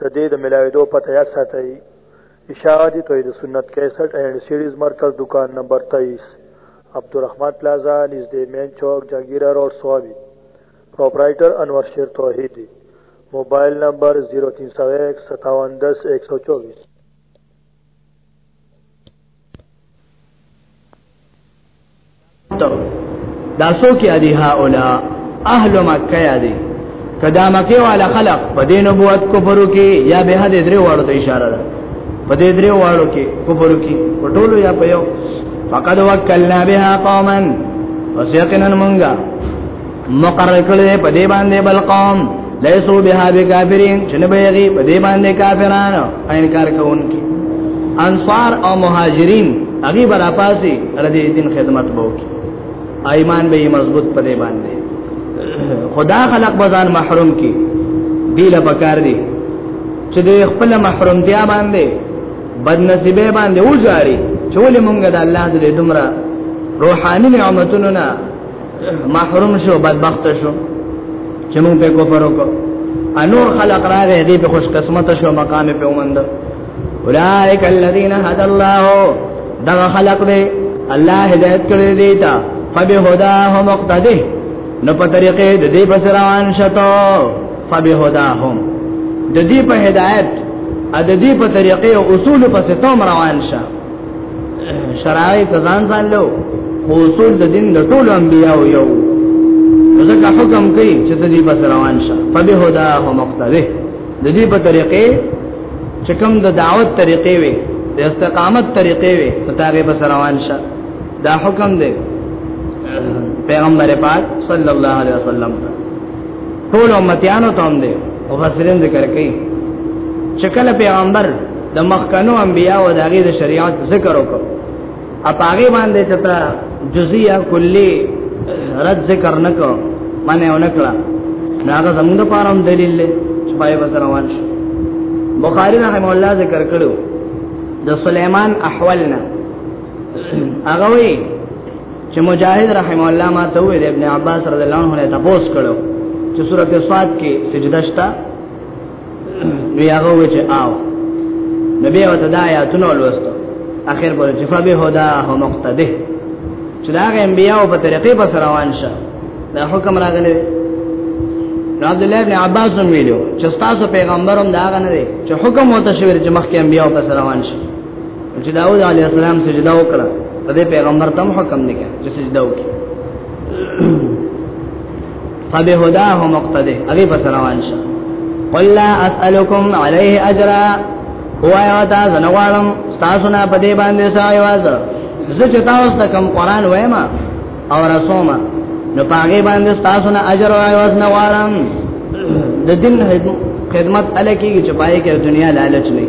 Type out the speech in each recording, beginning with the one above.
د دې د ملاویدو پته یا ساتئ اشاعه دي توحید سنت 61 اینڈ سیریز مرکز دکان نمبر 23 عبدالرحمن پلازا نږدې مین چوک جهانگیرا روډ سوابي پرپرایټر انور شیر توحید موبایل نمبر 03015710124 دا سو کې ادي هاولا اهل مکه یادي کدا مکه والا خلق په دین نبوت کفر کې یا به حد درې وړو ته اشاره ده په دې درې وړو کې کفر کې پټولو یا په یو فقد وکلنا بها قوما وسيقنا منغا مقرر کړی په دې باندې بل قوم لیسو بها بکافرین چې نه بهږي په دې باندې کافرانو انکار کوونکي انصار او مهاجرین هغه برا پاسي ردی دین خدمت وکړي ایمان به مضبوط په دې باندې خدا خلق بزان محروم کی دی له پکار دی چې د خپل محرومتیا باندې بد نصیبه باندې وځاري چې ولې مونږ د الله د دومره روحاني نعمتونو نه محروم شو بدبخت شو چې موږ په کفر وکړو انور خلق راغې دې په خوش قسمت شو مقام په ومند اولائک الذین هدى الله دا خلق دې الله هدایت کړی دی تا فبهداه مقتدی نو په طریقې د دې پس روان شته فبهداهم د دې په هدایت د دې په طریقې او اصول پس توم روان شه شرای تزان ځان له اصول د دین د ټولو انبیاو یو ځکه حکم کوي چې د دې بس روان شه فبه هدا هو مقتده د دې په طریقې چې کوم د دعوت طریقې وي د استقامت طریقې وي په تاغه بس روان شه دا حکم دی پیغمبر پاک صلی الله علیه وسلم ته ټول امتیانو ته هم دی او فسرین ذکر کوي چې کله پیغمبر د مخکنو انبیا او دغه د شریعت ذکر وکړ اپاغه باندې چې تا جزئیه کلی رد ذکر نکو معنی اونکړه ناګه زموږ په اړه دلیل له چې پای وسره روان شي بخاری رحم الله ذکر کړو د سليمان احوالنا هغه وی چې مجاهد رحم الله ما ته ویل ابن عباس رضی الله عنه ته پوس کړو چې سورته صاد کې سجده شتا وی هغه و چې آو نبی او ته دا آیاتونه ولوستو اخر پر چې فبه هدا هو مقتده چې دا غي انبیاء په طریقې په سره روان شه دا حکم راغلی عبد الله ابن عباس هم ویلو چې تاسو پیغمبرم دا غنه دي چې حکم وته شوی چې مخکې انبیاء په سره روان شه چې داوود علی السلام سجده وکړه په دې پیغمبر تم حکم نه کړ چې سجده وکړي فبه هداه مقتده هغه په روان شه قل لا اسالکم علیه اجرا وایا تا زنوالم تاسو نه په دې باندې سایواز زه چې تاسو ته کوم قران وایم او رسومه نو پاګې باندې تاسو نه اجر او عوض نه وارم د دین خدمت الکی چې پای کې دنیا لالچ نه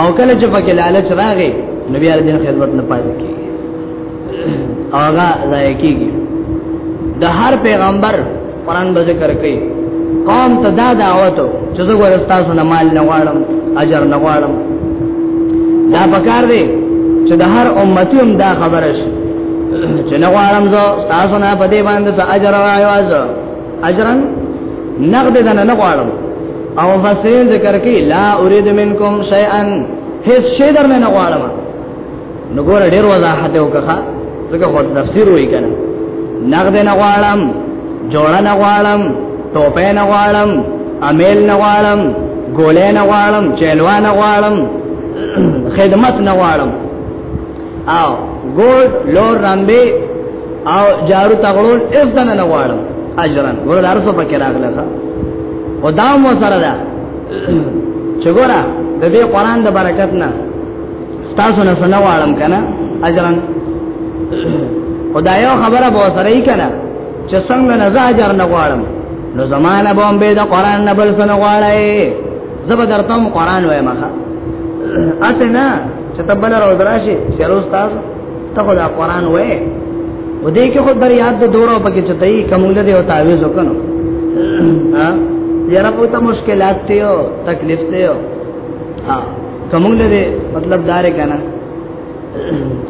او کله چې پکې لالچ راغی نو بیا د دین خدمت نه پاتې کیږي اوغه ځای کیږي د هر پیغمبر قران به ذکر کوي قوم ته دا دعوت چې زه ګور تاسو نه مال نه غواړم اجر نه غواړم دا پکار دی چې د هر امتی هم دا خبره شي چې نه غواړم زه تاسو نه په دې باندې څه اجر راوایواز اجرن نقد دنه نه غواړم او فسرین ذکر کوي لا اريد منکم شيئا هیڅ شی در نه غواړم نو ګور ډیر وضاحت وکړه ځکه خو تفسیر وای کنه نقد نه غواړم جوړه نه غواړم ټوپه نه غواړم امیل نه غواړم ګولې نه غواړم چلوا نه غواړم خدمت نه غواړم او ګول لور رمبي او جارو تغړول اس دنه نه غواړم اجرن ګور دارسو پکې راغله او دا مو سره ده چې ګوره د دې قران د برکت نه تاسو نه سنو عالم کنه اجرن خدایو خبره به سره یې کنه چې څنګه نه زاجر نه غواړم نو زمانہ بومبه د قران نه بل سن غواړی زبر درته قران وای مخه اته نه چې تبل راو دراشي چیرې استاد ته خدا قران وای و دې کې خو بر یاد د دورو پکې چتای کومل دی او تعویز وکنو ها یاره په تا مشکلات ته او تکلیف ته او ها کومګ نه دی مطلب دار کنه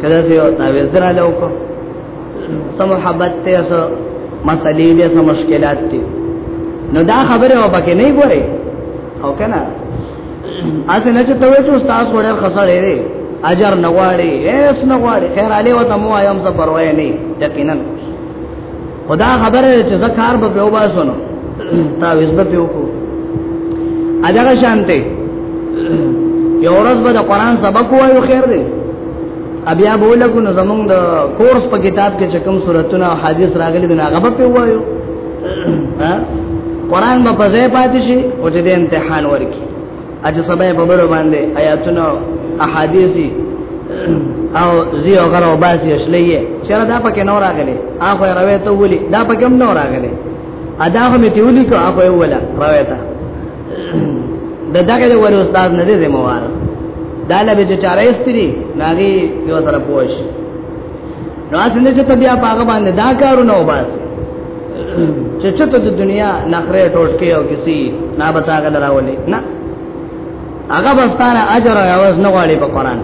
کله چې یو تعویذ دراله وکړو سم محبت ته سو مسلې دې سم مشکلات دي نو دا خبره او پکې نه ګوري او کنه اته نه چې ته وې چې استاد وړه خسرې دی اجر نغواړي هیڅ نغواړي خیر علي وته مو ايام ته پروا نه یقینا خدا خبره چې زکار به په وباسونو تا وزبه په وکړو اجازه شانته یو ورځ به د قران سبق وایو خیر دی بیا به لګو نو زمونږ د کورس په کتاب کې چې کوم سوراتونه او حدیث راغلي دي هغه به په وایو قران به په ځای پاتې شي او چې د امتحان ورکی اجه سبا په بل باندې آیاتونه احادیثي او زی او غره او باسی اشلیه چیرې دا پکې نور راغلي هغه راوي ته ولي دا پکې هم نور راغلي ادا هم ته ولي کو هغه ولا راوي ته د دغه د ور استاد نه دې زموار دا لبه چې چاره استری ناغي یو سره پوښ راځي نه چې بیا پاګه باندې دا کارونه وباس چې چې ته د دنیا نخره ټوټکې او کسی نه بتاګه لراولې نه هغه بستانه اجر او عوض نه غواړي په قران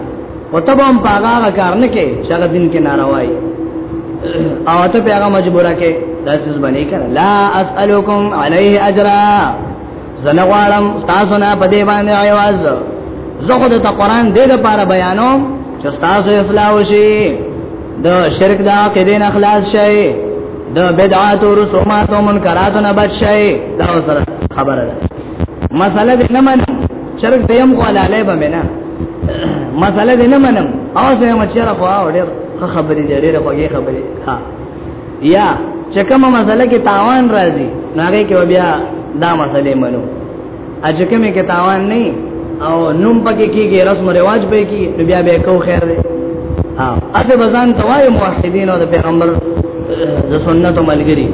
او ته هم پاګه کار نه کې چې هغه دین کې ناروای او ته پیغام مجبوره کې داسې باندې کړه لا اسالکم علیه اجرا زنه غواړم تاسو نه په دې باندې आवाज زه خو د قرآن دې لپاره بیانوم چې تاسو اصلاح وشي د شرک دا کې دین اخلاص شي د بدعات او رسومات او منکرات نه بچ شي دا سره خبره ده مسله دې نه منم شرک دې هم کوله علی به نه مسله دې نه منم او زه هم چې را خو ډېر خبرې دې ډېر خوږې خبرې ها یا چې کومه مسله کې تاوان راځي ناګه کې بیا دا مسله منو اځ کومه کې تاوان نه او نوم پکې کېږي رسم رواج به کې بیا به کو خیر دی ها اته بزان توای موحدین او د پیغمبر د سنت ملګری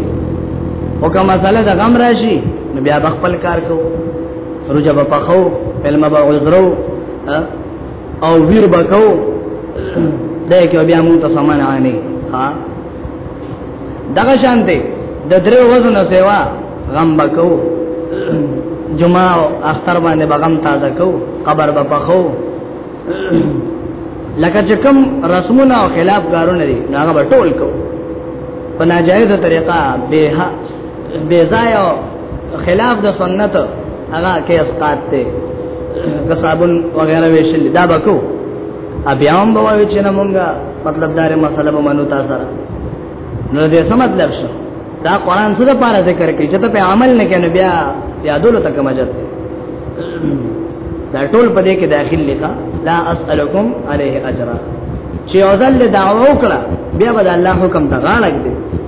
او کومه مسله د غم راشي بیا خپل کار کو رجب پخو فلم به عذرو او ویر بکاو دا کې بیا مونږ ته سامان عامي ها دغه شانته د درې ورځې نه سیوا غم بکاو جمعه او اختر باندې بغم تازه کو قبر به پخو لکه چې کوم رسمونه او خلاف کارونه دي هغه به ټول کو په ناجایزه طریقه به بے ځای او خلاف د سنت هغه کې اسقات ته کسابن وغیرہ ویشل دا بکو بیا هم به وایو چې نه مونږه مطلب دار مسله به منو تاسو سره نو دې څه مطلب شو دا قران څه لپاره ذکر کوي چې ته په عمل نه کنه بیا یادولو تک مجد دا ټول په دې کې داخل لکا لا اسالکم علیه اجرا چې اوزل دعوه وکړه بیا به الله حکم ته غاړه کړي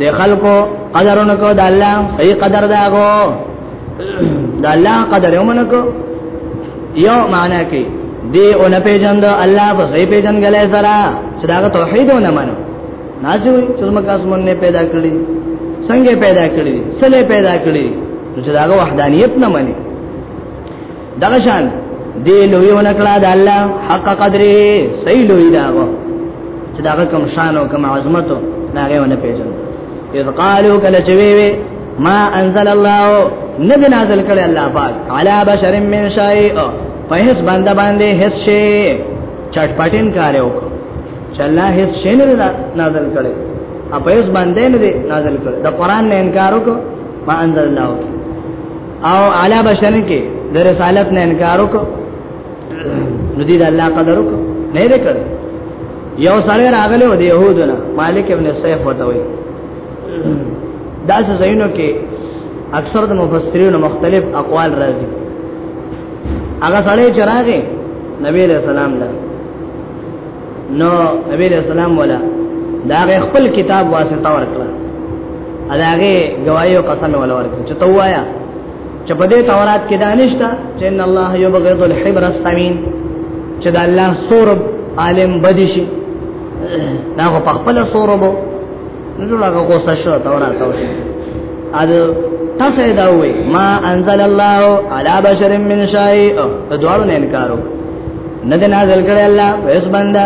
د خلکو قدرونه کو د الله صحیح قدر داغو د الله قدر ومنه کو یو معنا کې دی او نه پیژند الله په صحیح پیژند غلې سره چې دا توحید نه منو نازو چې موږ اسمن نه پیدا کړی څنګه پیدا کړی سله پیدا کړی چې دا وحدانیت نه مني دغه شان دی لوی ونکړه د الله حق قدره صحیح لوی داغو چې داغه کوم شان او کوم عظمت ناغه ونه پیژن اذ قالوا کله چې وی وی ما انزل الله ند نازل کړي الله پاک علی بشر من شای او په هیڅ باندې باندې هیڅ شی چټپټین کار وکړو چې الله هیڅ شی نه نازل کړي اپیس باندې نه نازل کړي د قران نه انکار وکړو ما انزل الله او اعلی بشن کې د رسالت نه انکار وکړو نو دې د الله قدر وکړو نه دې کړ یو سړی راغلی و د يهودونو مالک ابن سیف وته وي دا څه زینو کې اکثر د مفسرینو مختلف اقوال راځي هغه سړی چراغه نبی له سلام ده نو نبی علیہ السلام ولا دا خپل کتاب واسطه ورکړه اداغه گواہی او قسم ولا ورکړه چې توایا چې په دې تورات کې دانشتا چې ان الله یبغض الحبر السمین چې د الله سور عالم بدشي دا په خپل سور وو نو جوړه غوسه شو تورات او ا تاسو دا وې ما انزل الله علی بشر من شیء ته دوړو نه انکارو نه د نازل کړي الله پس بندا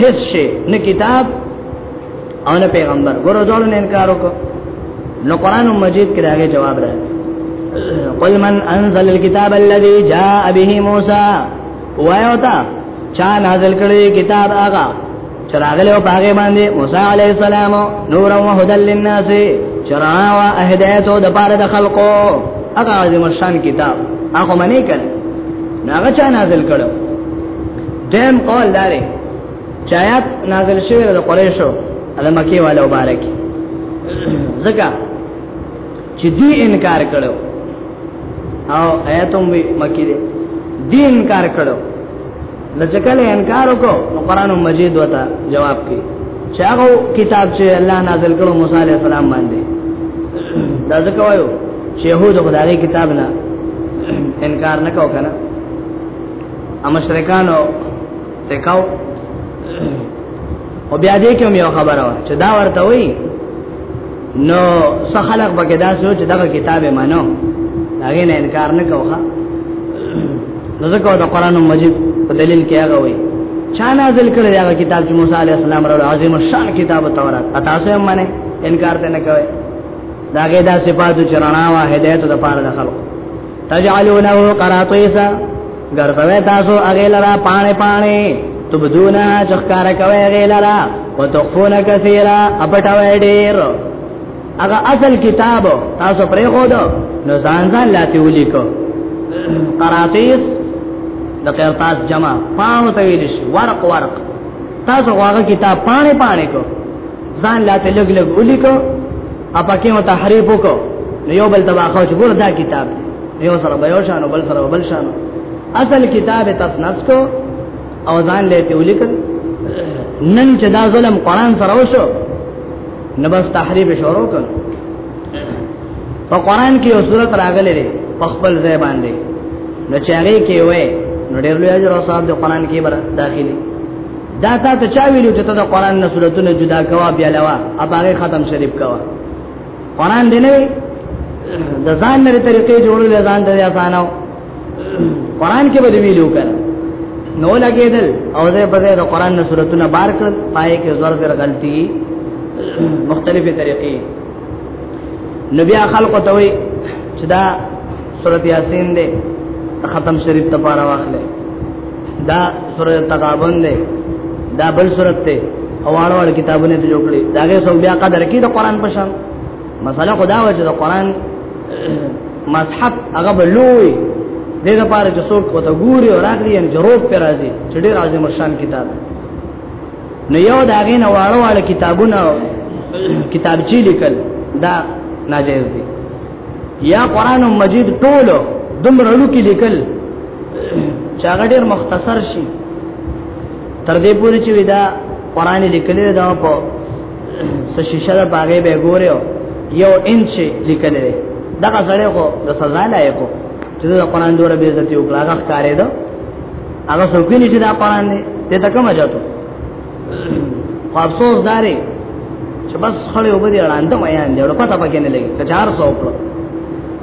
هیڅ شي نه کتاب او نه پیغمبر ګورو ځول نه انکار وکړو نو قران مجید کې داګه جواب راځي قل من انزل الكتاب الذي جاء به موسى وایو تا چا نازل کړي کتاب هغه چراغله او پاګه باندې موسی علی السلام نور او هدل للناس چرا وا هدایت او د پاره د خلقو هغه عظیم شان کتاب هغه منی کړ ناغه چا نازل کړو دیم قول داره چایات نازل شوی د قریشو د مکی والا مبارک زکه چې دی انکار کړو او آیاتم مکی دی دی انکار کړو نو چې کله انکار وکړو نو قران مجید وته جواب کوي چې هغه کتاب چې الله نازل کړو موسی عليه السلام باندې دا ځکه وایو چې يهود خدای کتاب نه انکار نه کاو کنه امشرکانو تکاو او بیا دې کوم یو خبره وا چې دا ورته وای نو سخلق بګه دا سوچ دغه کتاب مانو هغه نه انکار نه کوخه نو ځکه دا قران مجید په دلیل کې هغه وای چا نازل کړی دا کتاب چې موسی علی السلام راو عظیم شان کتاب تورات تاسو یې معنی انکار ته نه کوي داګه دا صفات چې رڼا وا هدایت د پاره د خلق تجعلونه قراطیسا ګرځوي تاسو هغه لرا پانه پانه تبدونا چخکار کوي هغه لرا وتخفون کثیرا اپټوي ډیر هغه اصل کتاب تاسو پرې خو دو نو ځان ځان لاته ولیکو قراطیس د قرطاس جمع پانو ته ویل شي ورق ورق تاسو هغه کتاب پانه پانه کو ځان لاته لګ لګ ولیکو اپا کې مو تحریف وکړو نو یو بل تبا خو چې ګور دا کتاب یو سره به یو شانو بل سره بل شانو اصل کتاب تصنف کو او ځان له ته ولیکل نن چې دا ظلم قران سره وشو نو بس تحریف شروع کړ په قران کې یو صورت راغلې ده په خپل ځای باندې نو چې هغه کې وې نو ډېر لوی اجر او ثواب د قران کې بر داخلي دا تا ته چا ویلو چې ته د قران نه سورتونه جدا کوا بیا لوا اباغه ختم شریف کوا قران دې نه د ځان لري طریقې جوړول ځان ته آسانو قران کې به ویلو کړ نو لګیدل او زه په دې د قران نه سورتونه بار کړ پای کې زور زر غلطي مختلفه طریقې نبي خلق ته وي چې دا سورت یاسین دې ختم شریف ته پاره واخلې دا سورۃ التغابن دی دا بل سورۃ ته اواړه وړ کتابونه ته جوړ کړي داګه سو بیا قدر کې د قران په شان مسله خدا و چې د قران مصحف هغه بلوي دې لپاره چې څوک وته ګوري او راغلي ان جروب پر راځي چې ډېر عظیم شان کتاب نو یو داګه نه واړه وړ کتابونه کتابچې لیکل دا ناجیز دي یا قران مجید ټول دومره لوکي لیکل چې هغه ډیر مختصر شي تر دې پورې چې ودا قران لیکل دا په سشیشه دا باغې به ګورو یو انچ لیکل دی دا غزړې کو د سزا لایق چې دا قران دوره به عزت یو کلاغه کارې ده هغه څوک نه چې دا قران دی ته کومه جاتو خو افسوس داري چې بس خړې وبدي اړاند وایان دی ورو پتا پکې نه لګي 400 وکړو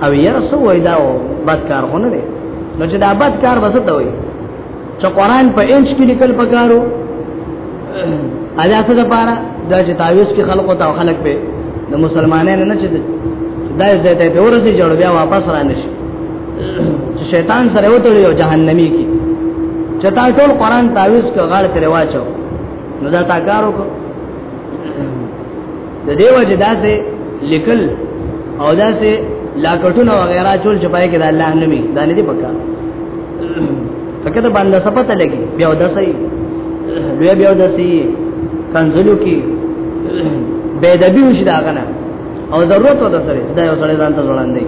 او یې رسو وای دا بد کار خونه دی نو چې دا بد کار وسته وای چې قران په انچ کې لیکل پکارو ادا څه لپاره دا چې تعویز کې خلقو ته خلق په د مسلمانانو نه چې دا زه ته ورسې جوړ بیا واپس را نشي چې شیطان سره وتړي او جهنمی کی چې تا ټول قران تعویز کو غاړ تر واچو نو دا تا کارو کو د دیو چې داسې لیکل او داسې لاکټونه وغیرہ چول چې پای کې د الله نومي دا نه دی پکا تکه ته باندې سپته لګي بیا ودسي لوی بیا ودسي کنزلو کې بيدبي وشي دا کنه او ضرورت وته سره دا یو سره ځان ته ځوړاندې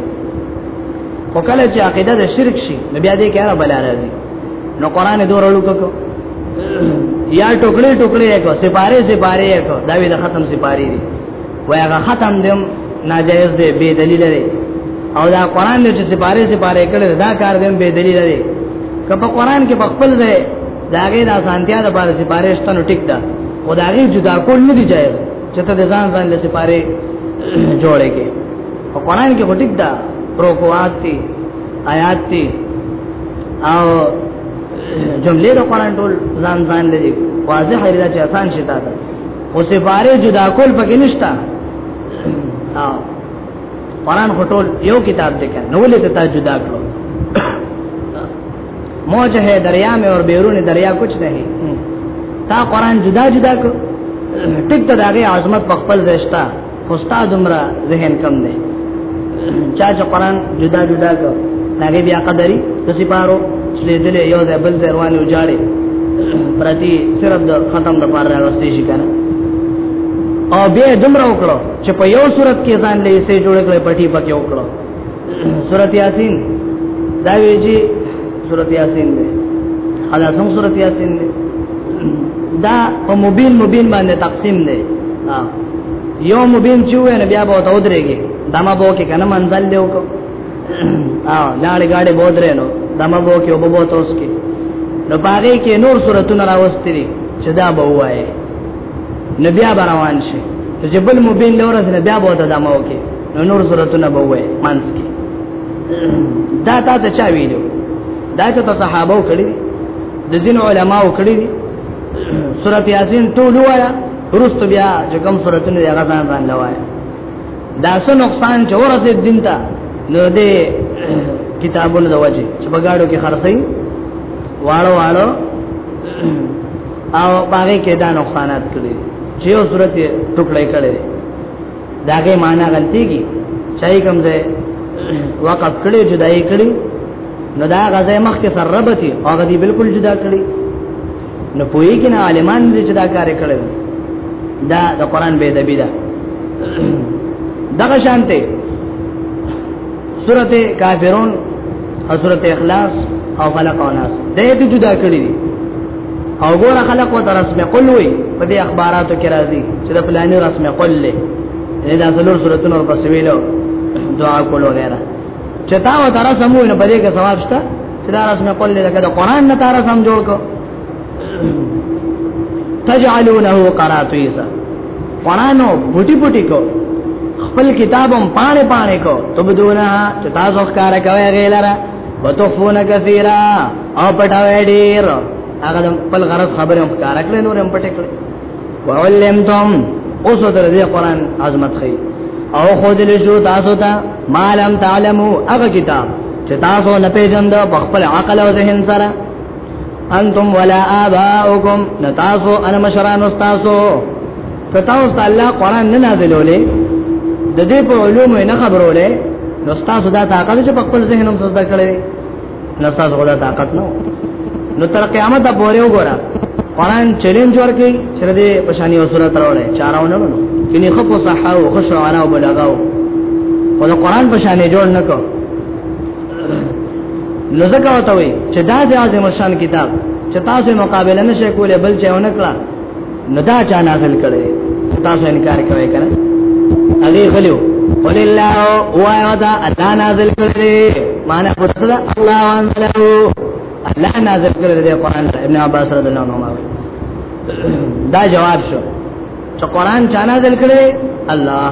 خو کله چې عقیده د شرک شي نو بیا دې کې را بل راځي نو قران دور لوکو یا ټوکړې ټوکړې کو سپاره سپاره کو دا وی د ختم سپاره دي وای هغه ختم دم ناجایز دی بے دلیل دی او دا قران دې چې سپاره سپاره کړي دا کار دې بے دلیل دی کله قران کې خپل دی داګه د اسانتیا د بار سپاره شتنو ټیک ده خدای جدا کول نه دی جایز چې ته ځان ځان لسی پاره جوړه کې په قران کې هټیک دا رکوعات دي آیات دي او جملې د قران ټول ځان ځان لري واضح لري چې آسان شي تا خو سپاره جدا کول پکې نشتا او قران خټول یو کتاب دی کنه نو ولې ته جدا کړو موج ہے دریا میں اور بیرون دریا کچھ نہیں تا قران جدا جدا کو ټیک ته داغه عظمت په خپل زشتہ استاد عمر ذهن کم دی چا چې قران جدا جدا کو هغه بیا قدرې د سپارو چې دل یو ځای بل ځای روانو جاړي پرتی صرف د ختم د پاره راوستي شي کنه او بیا دمر وکړو چې په یو صورت کې ځان لې سه جوړ کړې پټي پکې وکړو سورۃ یاسین دا ویجی سورۃ یاسین دی دا سم سورۃ یاسین دی دا په مبین مبین باندې تقسیم دی یو مبین چې وې نه بیا به ته ودرېږي دا ما بو کې کنه منزل له وکړه او لاړې گاډي بودرې نو دا ما بو کې وبو ته اوس کې نو باغې کې نور صورتونه راوستري چې دا به وایي نبي روان شي چې بل مبین لورز نه بیا بوته دمو کې نو نور سورتونه به وای مانس کې دا تا ته چا ویلو دا چې صحابه کړی د دین علماء کړی سورته یاسین ټول وایا ورست بیا چې کوم سورتونه دی هغه ځان ځان لوایا دا څه نقصان چې ورته دین ته نو دې کتابونو د وجه چې بغاړو کې خرڅي واړو واړو او باغې کې دا نقصانات کړی چې یو سورته ټوکړې کړي داګه معنا غلطيږي چای کوم ځای وقف کړي جدای کړي نو دا غزه مخ کې سربتي او غدي بالکل جدا کړي نو پوي کې نه عالمان دې جدا کار کړي دا د قران به ادبی ده دغه شانته سورته کافرون او سورته اخلاص او فلق او ناس دې جدا کړي دي او ګور خلق و تر رسم قل وي په دې اخباراتو کې راځي چې د فلاني رسم قل له دا څلور سورتونو ور پسې ویلو دعا کول وغیرہ چې تا و تر رسم وي په دې کې ثواب شته چې دا رسم قل له د قران نه تر رسم جوړ کو تجعلونه قراتیسا قرانو بوټي بوټي کو خپل کتابم پانه پانه کو تبدونا چې تاسو ښکارا کوي غیلره وتخفون كثيرا او پټاوي ډیر هغه خپل غرض خبره مخکار کړې نور هم پټې کړې وعلمتم اوس تر دې قران عظمت خي او خود له شو تاسو ته ما لم تعلمو هغه کتاب چې تاسو نه پیژند په خپل عقل او ذهن سره انتم ولا اباؤکم نتاسو انا مشران استاسو کتا او الله قران نه نازلولې د دې په علوم نه خبرولې نو تاسو دا طاقت چې په خپل ذهن هم زده کړې نو تاسو غوډه طاقت نو نو تر قیامت پورې وګوره قران چیلنج ورکړي چې دې پشانی او سورته راوړې چارونه نو کینی خو په صحه او خوشو انا او بلغاو او د قران په شان جوړ نکو نو ځکه وته وي چې دا د اعظم شان کتاب چې تاسو مقابله نشئ کولای بل چې ونه کړه نو دا چا نازل کړي تاسو انکار کوي کنه هغه خلو قل الله هو ودا الله نازل کړي معنا پوښتنه ده الله انزل الله نازل کړي د قران ابن عباس رضی الله عنه دا جواب شو چې قران چا نازل کړي الله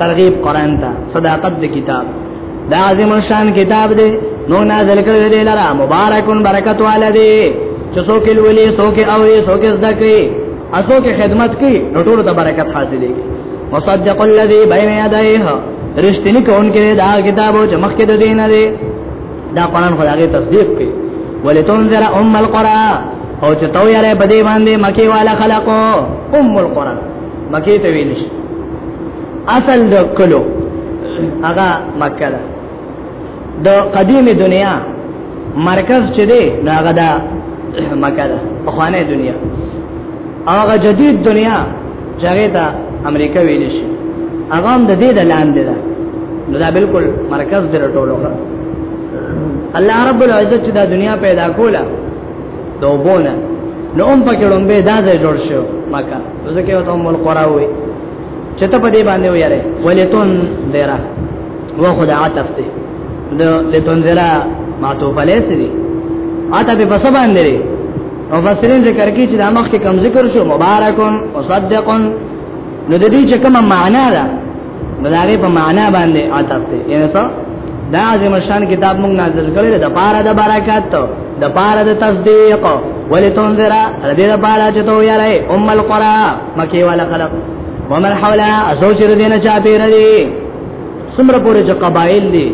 ترغیب قران ته صداقت د کتاب دا عظیم شان کتاب دی نو نازل کړی دی لرا مبارکون برکت والده چې څوک ولې څوک او څوک زده کوي اسو کې خدمت کوي نو ټول ته برکت حاصلې مصدق الذي بين يديه رښتینی کون کې دا کتاب او جمخ کې د دین لري دا قران خدای تصدیق کوي ولتنذر ام القرى او چې تو یې بده باندې مکی والا خلقو ام القرى مکه ته ویل شي اصل د کلو هغه مکه ده د قدیم دنیا مرکز چې دی نو هغه ده مکه ده په خوانه دنیا هغه جدید دنیا چاغه ته امریکا ویل شي هغه هم د دې د لاندې ده نو دا بالکل مرکز دی ټولو الله رب العزت چې دا دنیا پیدا کوله دوبونه نو هم پکې لومبه دا ځای جوړ شو مکه ځکه ته ام القرا وې چې ته په دې باندې ویاره ولتون دیرا و خدا عطف ته د لتون دیرا ما تو پلې سری عطف په سبا باندې او فسرین ذکر کی چې د مخ کې کم ذکر شو مبارکون مصدقون نو د دې چې کومه معنا ده مدارې په معنا باندې عطف دی یعنی څه دا عظیم شان کتاب موږ نازل کړی د پاره د برکات ته د پاره د تصدیق ولې تنذر دې د پاره چې تو یاره ام القرى مکی ولا خلق ومن حولا اسوچ دینه چا پیر دی سمره پورې چې قبایل دي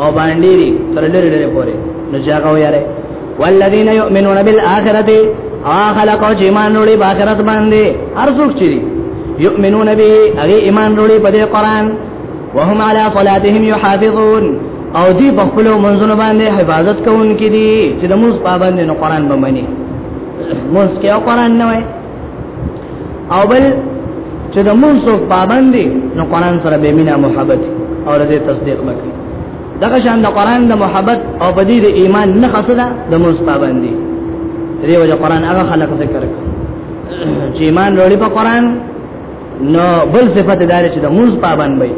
او باندې دي تر لري لري پورې نو ځاګه ویاره والذین یؤمنون بالآخرة اخلقوا ایمان وروړي په آخرت باندې هر څوک چې یؤمنون به هغه ایمان وروړي په دې قران وهم علی صلاتهم یحافظون او دی په خپل منځونو باندې حفاظت کوونکې دي چې د موږ پابند نه قران به مني موږ کې او قران نه وای او بل چې د موږ پابند دي نو قران سره به مینا محبت او د تصدیق وکړي دغه شان د قران د محبت او په دې د ایمان نه خاصه د مستابندي دې وجه قران هغه خلق ذکر کړ چې ایمان وروړي په قران نو بل صفته دار چې د موږ پابند وي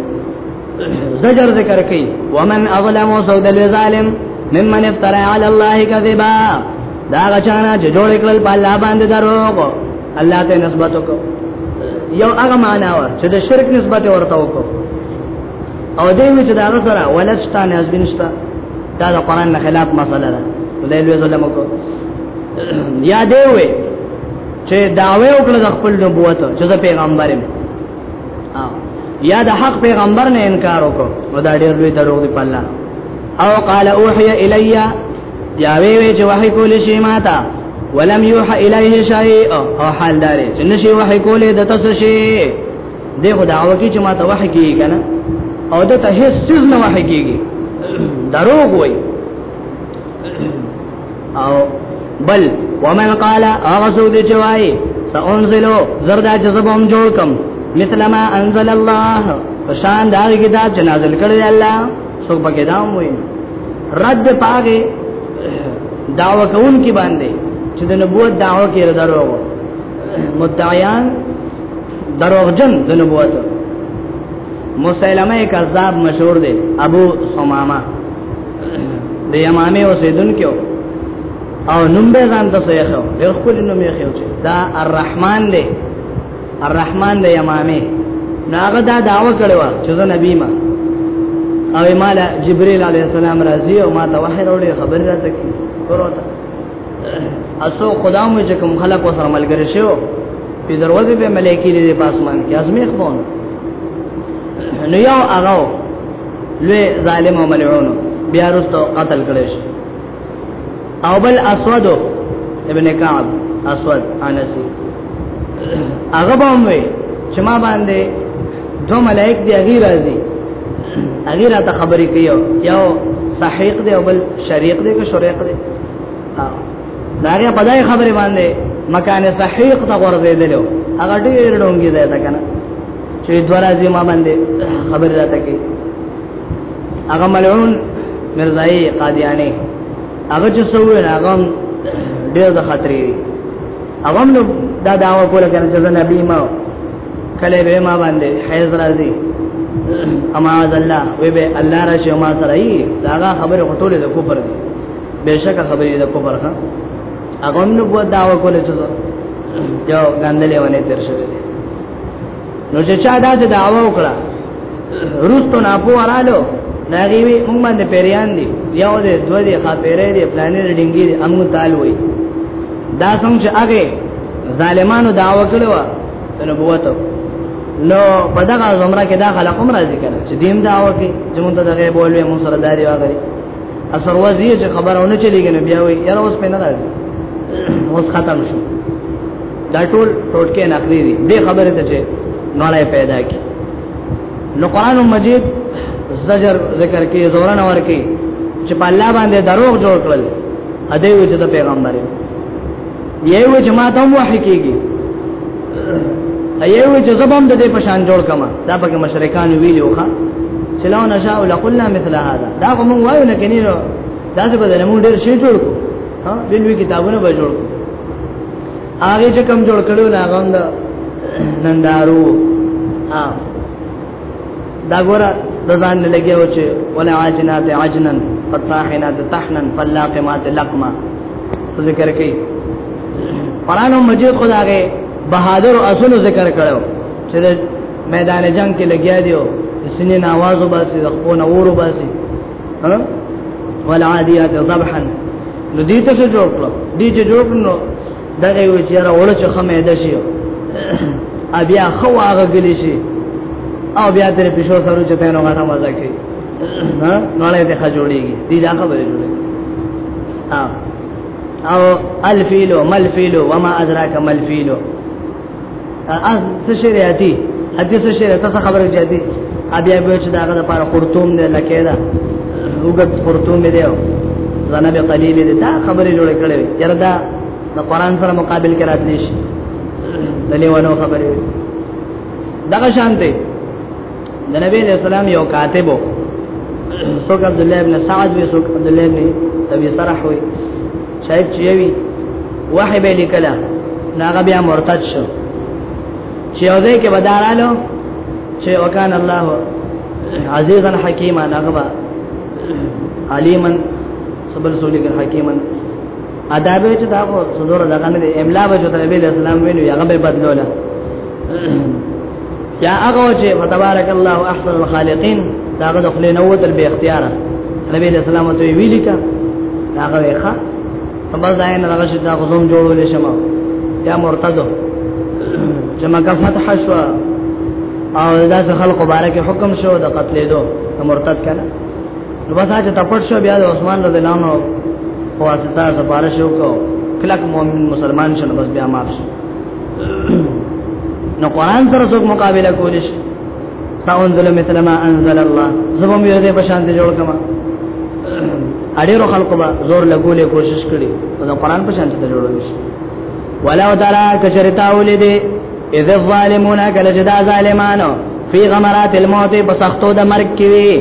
زجر ذکر کوي ومن اظلم سود الظالم ممن افترى على الله كذبا دا غچانا چې جوړ کړل په الله باندې دروغ الله ته نسبت وکړو یو هغه معنا ور چې د شرک نسبت ورته وکړو او دې وی چې دا سره ولستان از بنستا دا د قران نه خلاف مسله ده ولې لوی ظلم وکړ یا دې وی چې داوی وکړه د خپل نبوت چې د پیغمبر یم یا د حق پیغمبر نه انکار وکړ نو دا ډېر لوی دروغ دی پله او قال اوحي الیا یا وی وی چې وحی کول شي ماته ولم يوحى اليه شيء او حال دار چې نشي وحي کولې د تاسو شي دی خو دا وکی چې ما ته وحی کیږي کنه او د ته هیڅ څه نه وحی کیږي دروغ وای او بل ومن قال اغسو دی چوای سانزلو زردا جزبهم جوړ کم مثل ما انزل الله فشان دا کتاب چې نازل کړی الله سو پکې دا وای رد پاګه داوا کون کی باندې چې د نبوت داوا کې دروغ مدعیان دروغجن د نبوت مسلمه کذاب مشهور دی ابو سمامه د یمامه اوسیدونکو او نوم به ځان ته سیخو ډېر خپل نوم یې خو چې دا الرحمن دی الرحمن دی یمامه ناغه دا داوا کړو چې زه نبی ما او مال جبريل عليه السلام راځي او ما ته وحي وروړي خبر راته کوي وروته اسو خدام چې کوم خلق وسره ملګری شو په دروازه به ملائکی دې پاسمان کې ازمیخ بون نو یو هغه لوی ظالم او ملعون بیا رستو قتل کړي شي او بل اسود ابن کعب اسود انسی هغه باندې چې ما باندې دو ملائک دی هغه راځي هغه راته خبرې کوي یو صحیح دی او بل شریق دی که شریق دی داغه په دای خبره باندې مکان صحیح ته ورزیدلو هغه ډیر ډونګي دی دا کنه چې دروازه ما باندې خبر راته کې هغه ملعون مرزای قادیانی هغه چې سوې هغه ډیر د خطرې هغه نو دا داوا کوله کنه چې نبی ما کله به ما باندې حیز راځي اما الله وی به الله را شي ما سره ای دا خبره ټوله د کوپر دي بهشکه خبره د کوپر ښه هغه نو په داوا کوله چې یو ګندلې ونه تر شوی نو چې چا دا دعوا وکړه روستو نه په ورالو ناغي وی موږ باندې پیریان دي یو دې دوه دې خاطرې دې پلانې ډینګي امو تعال وی دا څنګه هغه ظالمانو داوا کړو د نبوت نو په دغه زمرا کې دا خلک هم راځي کنه چې دیم دا وکي چې مونږ ته د غیب ولې مون سره داري واغلي اثر وځي چې خبرونه چلیږي نو بیا وي یاره اوس په نه راځي اوس ختم شو دا ټول ټوټکې نقلي دي دې خبره ته چې نړۍ پیدا کی نو قران مجید زجر ذکر کې زورن اور کې چې په الله باندې دروغ جوړ کړل ا دې وجه د پیغمبري یو چې ما ته وحی کیږي ایو چې زبم د دې په شان جوړ کما دا پکې مشرکان ویلو ښا چلاو نشاء لقلنا مثل هذا دا کوم وایو نه کینې نو دا څه بدل مو ډېر شي جوړ کو ها دې لوی کتابونه به جوړ کو هغه چې کم جوړ کړو نه غوند نندارو ها دا ګوره د ځان نه لګي او چې ولا عاجنات عجنن فتاحنات تحنن فلاقمات لقما ذکر کوي قران مجید خدای بهادر اصل ذکر کړو چې میدان جنگ کې لګیا دیو سنې نواز وباسي د خپل نور وباسي ها والعاديات ضبحا نو دې ته جوړ کړو دې چې جوړ کړو دغه یو چې را وړو چې خمه ده شي بیا خو هغه غلی شي او بیا تر پښو سره چې ته نو غټه مزه کوي ها نو له دې خجوړيږي دې دا خبرې جوړي او الفیلو ملفیلو وما ادراک ملفیلو ا څه شریعتي اته څه شریعت څه خبره جدي بیا به چې داغه لپاره خرطوم نه لکه دا وګت خرطوم دی او زنه به قلیل دی دا خبره جوړ کړي یره دا د قران سره مقابل کې راتلی شي دلیوانو خبره دغه شانته د نبی علیہ السلام یو کاتب سوک عبد الله ابن سعد وی سوک عبد الله ابن ابي سرح وی شاید چې وی وحی به لیکلا ناغه بیا مرتد شو چې او دې کې بدارالو چې وکان الله عزیزا حکیما نغبا علیما سبل سولیک حکیما ادا به چې دا کو څلور دغه نه املا به چې نبی اسلام ویلو هغه به بدلوله یا هغه چې تبارک الله احسن الخالقین دا غو خپل نووت به اختیار نبی اسلام ته ویلی کا دا هغه ښه په بل ځای نه هغه چې دا غوم جوړول شمه یا مرتدو چې مکه فتح شو او دا خلق مبارک حکم شو د قتل دو مرتد کړه نو بس هغه ته پټ شو بیا د عثمان رضی الله عنه په واسطه سپارښت وکړو کلک مؤمن مسلمان شنه بس بیا معاف شو نو قران سره څوک مقابله کولی شي ساونزل مثل ما انزل الله زبم یو دې په شان دي جوړ کما اړیرو خلکو به زور لګولې کوشش کړي دا قران په شان دي جوړ شي ولا ترى کشرتا ولدي اذ الظالمون کل جدا ظالمانو فی غمرات الموت بسختو د مرګ کې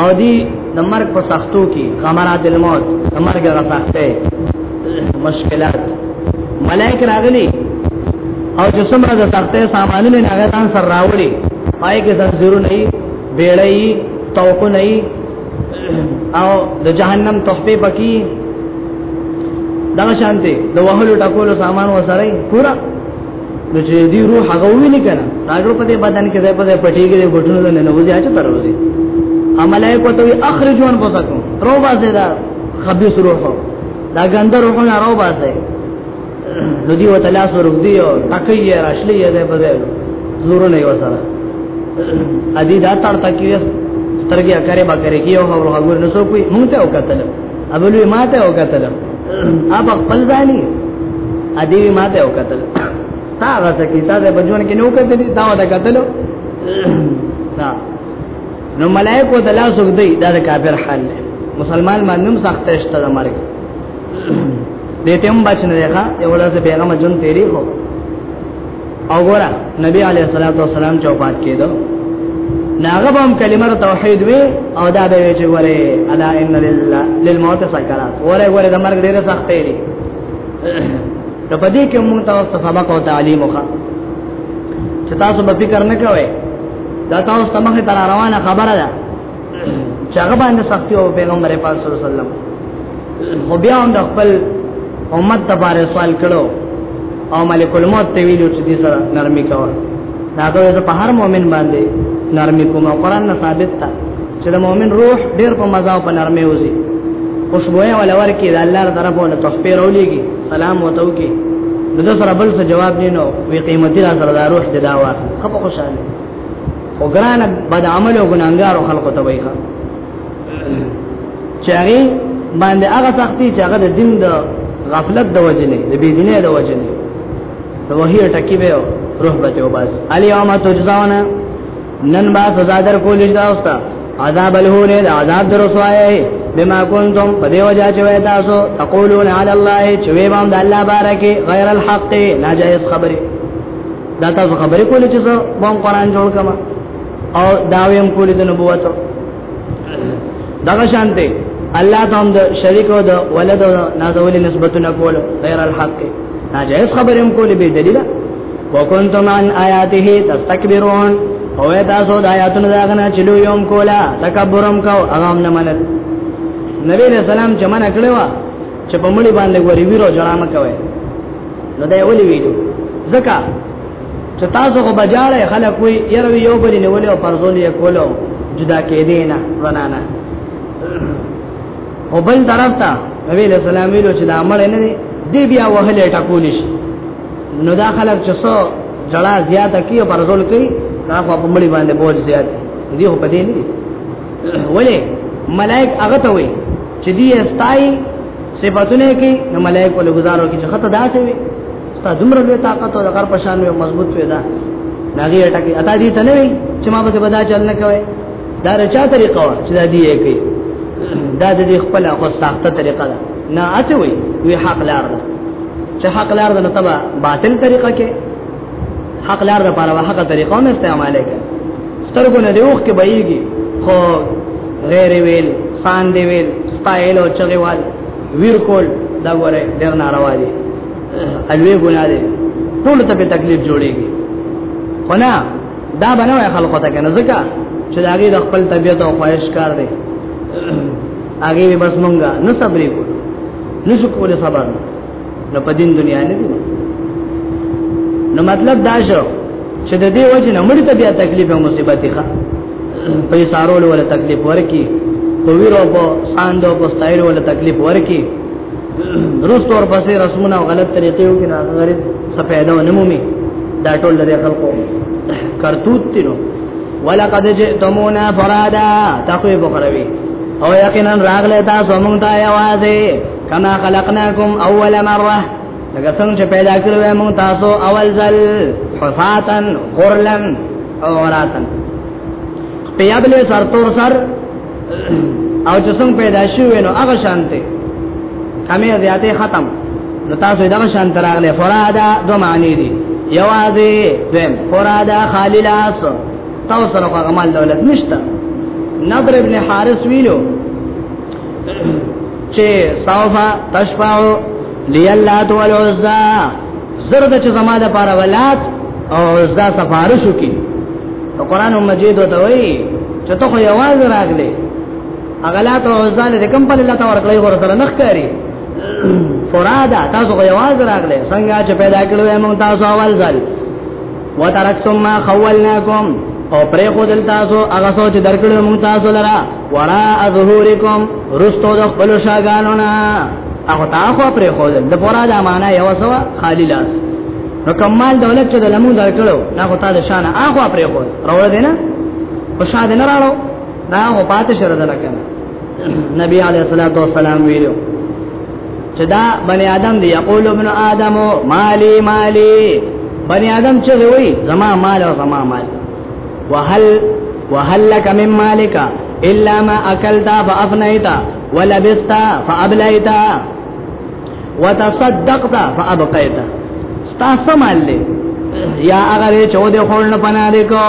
او دی د مرګ په سختو کې غمرات الموت د مرګ غا سختې مشکلات ملائک راغلي او چې څومره د سختې سامانونه نه غتان سر راوړي پای کې زنجیرو نه بیړې توکو نه او د جهنم تحفه پکې دا شانته د وهلو ټکولو سامان وسره پورا نو چې دی روح هغه وی نه کنه راګړو په دې بدن کې ځای په ځای پټیږي د ګټونو نه نه وځي چې تر وځي ملائکه ته اخرجو ان پوسکو رو بازه دا خبيث روح دا ګند روحونه رو بازه نو دی وته لاس ورغ دی او تکیه راشلې دې په دې زور نه یو سره ادي دا تړ تکیه سترګې اکرې با کرے کیو هغه هغه نو سو کوي مونږ ته وکتل ابلوی ماته او قتل اب خپل ځاني ادي ماته او قتل تا هغه څه کیتا د بجون کې نو کتل تا ودا قتل تا نو ملائکه د لاس وګدي دا د کافر حال دی مسلمان باندې سخت اشته د مرګ دته هم بچنه ده یو لاس پیغام جون تیری هو او ګورا نبی علیه الصلاۃ والسلام چې وفات کېدو ناغه بام کلمه توحید وی او دا به چې وره الا ان لله للموت سکرات وره وره د مرګ ډیره سختې دي ته پدې کې موږ تاسو سبق او تعلیم وکړه چې تاسو به فکر نه کوئ دا تاسو تمخه تر روانه خبره ده چې هغه باندې سختي او پیغمبر پاک صلی الله علیه وسلم خو بیا هم د خپل امت د باره سوال کړو او ملک الموت ته ویلو چې دې سره نرمي کاوه دا ته په هر مؤمن باندې نرمي کوم قرآن نه ثابت ده چې د مؤمن روح ډېر په مزه او په نرمي وځي خوشبوې ولا ورکی د الله تعالی طرفه له تخفیر اولېږي سلام وتو کی نو سره بل څه جواب دینو وی قیمتي را سره د روح د داوا خپه خوشاله او ګران بد عمل او ګناګار خلکو ته وایي چې هغه باندې هغه سختي چې هغه د دین د غفلت د وجې نه د بی دینه د وجې نه نو وحی ټکی به روح بته وباس علی او ما تجزاونا نن با سزا در کول شي تاسو ته عذاب الهونه د عذاب در وسوایه بما کنتم فدیو جا چې وای تاسو تقولون علی الله چې وای باندې الله بارکه غیر الحق ناجایز خبره دا تاسو خبرې کولې چې زه بم قران جوړ کم او دا ویم کولې د نبوت دا شانته الله ته هم د شریک او د ولد او نازولې نسبتونه کول غیر الحق ناجائز خبرې هم کولې به دلیل وکنتم عن آیاته تستكبرون او تاسو د آیاتونو دا غنا چلو یوم کولا تکبرم کو اغام نه منل نبی علیہ السلام چې منع کړو چې په مړي باندې وري ویرو جړا مکوي نو دا ولي ویلو ځکه چې تاسو خو بجاړه خلک وي یره یو بل نه ولې او پرزول یې کولو جدا کې دي نه ورنانه او بل طرف ته نبی له سلام ویلو چې دا مړ نه دی دی بیا وهلې ټکول شي نو دا خلک چې سو جړا زیاته کیو پرزول کوي دا خو په مړي باندې بوج زیات دی خو پدې نه ولې ملائک هغه ته وي چې دی استای صفاتونه کې نو ملائکه له گزارو کې چې خطه داسې وي ستا دومره لوی طاقت او غر پشان وي مضبوط وي دا ناګي اٹکه اتا دي ته نه وي چې ما به بدا چل نه کوي دا رچا طریقه وا چې دا دی یې کوي دا د خپل خو ساخته طریقه ده نه اته وي وی حق لار ده چې حق لار ده نو تبا باطل طریقه کې حق لار د پاره حق طریقو نه استعماله کړي سترګو نه دی وخت کې بهيږي خو غیر ویل سان دی ویل سپایل او چغي وال ویر کول دا غره ډیر ناروا دي الوی ګناه دي ټول ته په تکلیف جوړيږي خو نه دا بنوي خلکو ته کنه ځکه چې دا غي د خپل طبيعت او خواهش کار دی هغه به بس مونږه نه صبرې کو نشو کولای صبر نه نو په دین دنیا نه دی نو مطلب دا شو چې د دې وجه نه مړي ته بیا تکلیف او مصیبت ښه په سارول ولا تکلیف ورکی په ویرو په ساندو په ستایلو ولا تکلیف ورکی روستو ور پسې رسمونه او غلط طریقې یو کې نه غریب څه پیدا نه مومي دا ټول لري خلکو کرتوت تینو ولقد جئتمونا فرادا تخوی بخروی او یقینا راغله تاسو مونږ ته आवाज کما خلقناکم اول مره لکه څنګه چې پیدا کړو موږ تاسو اول ځل حفاتن غرلن او راتن پیابلې سر تور سر او چې څنګه پیدا شوې نو هغه شانته کمې زیاتې ختم نو تاسو دا شان تراغله فرادا دو معنی دي یوازې دیم فرادا خالی لاس تاسو سره غمال دولت نشته نظر ابن حارث ویلو چې صوفا تشفعو لیلات والعزا زرد چې زما د پاره ولات او عزا سفارش وکي نو قران مجید وته وی چې ته خو یواز راغلې اغلات او عزا له کوم په الله تعالی ورکړې ور سره نخ کاری فرادا تاسو خو یواز راغلې څنګه چې پیدا کړو موږ تاسو اول ځل وترکتم ما خولناکم او پرې خو دل تاسو هغه سوچ درکړو مون تاسو لرا ورا ظهورکم رستو د خپل شاګانو نه هغه تاسو پرې خو دل د پورا د معنا یو سو خالی لاس نو کمال دولت چې د لمو درکړو نه خو تاسو شان هغه پرې خو راوړل دینه په شاده نه راړو دا هغه پاتې شر ده لکه نبی علیه الصلاۃ والسلام ویلو چې دا بنی آدم دی یقول ابن آدم مالی مالی بنی آدم چې وی زما مال او زما مال وهل وهل لك من مالك الا ما اكلت فافنيت ولبست فابليت وتصدقت فابقيت تاسو مال له یا هغه چې و دې خور نه پناه دې کو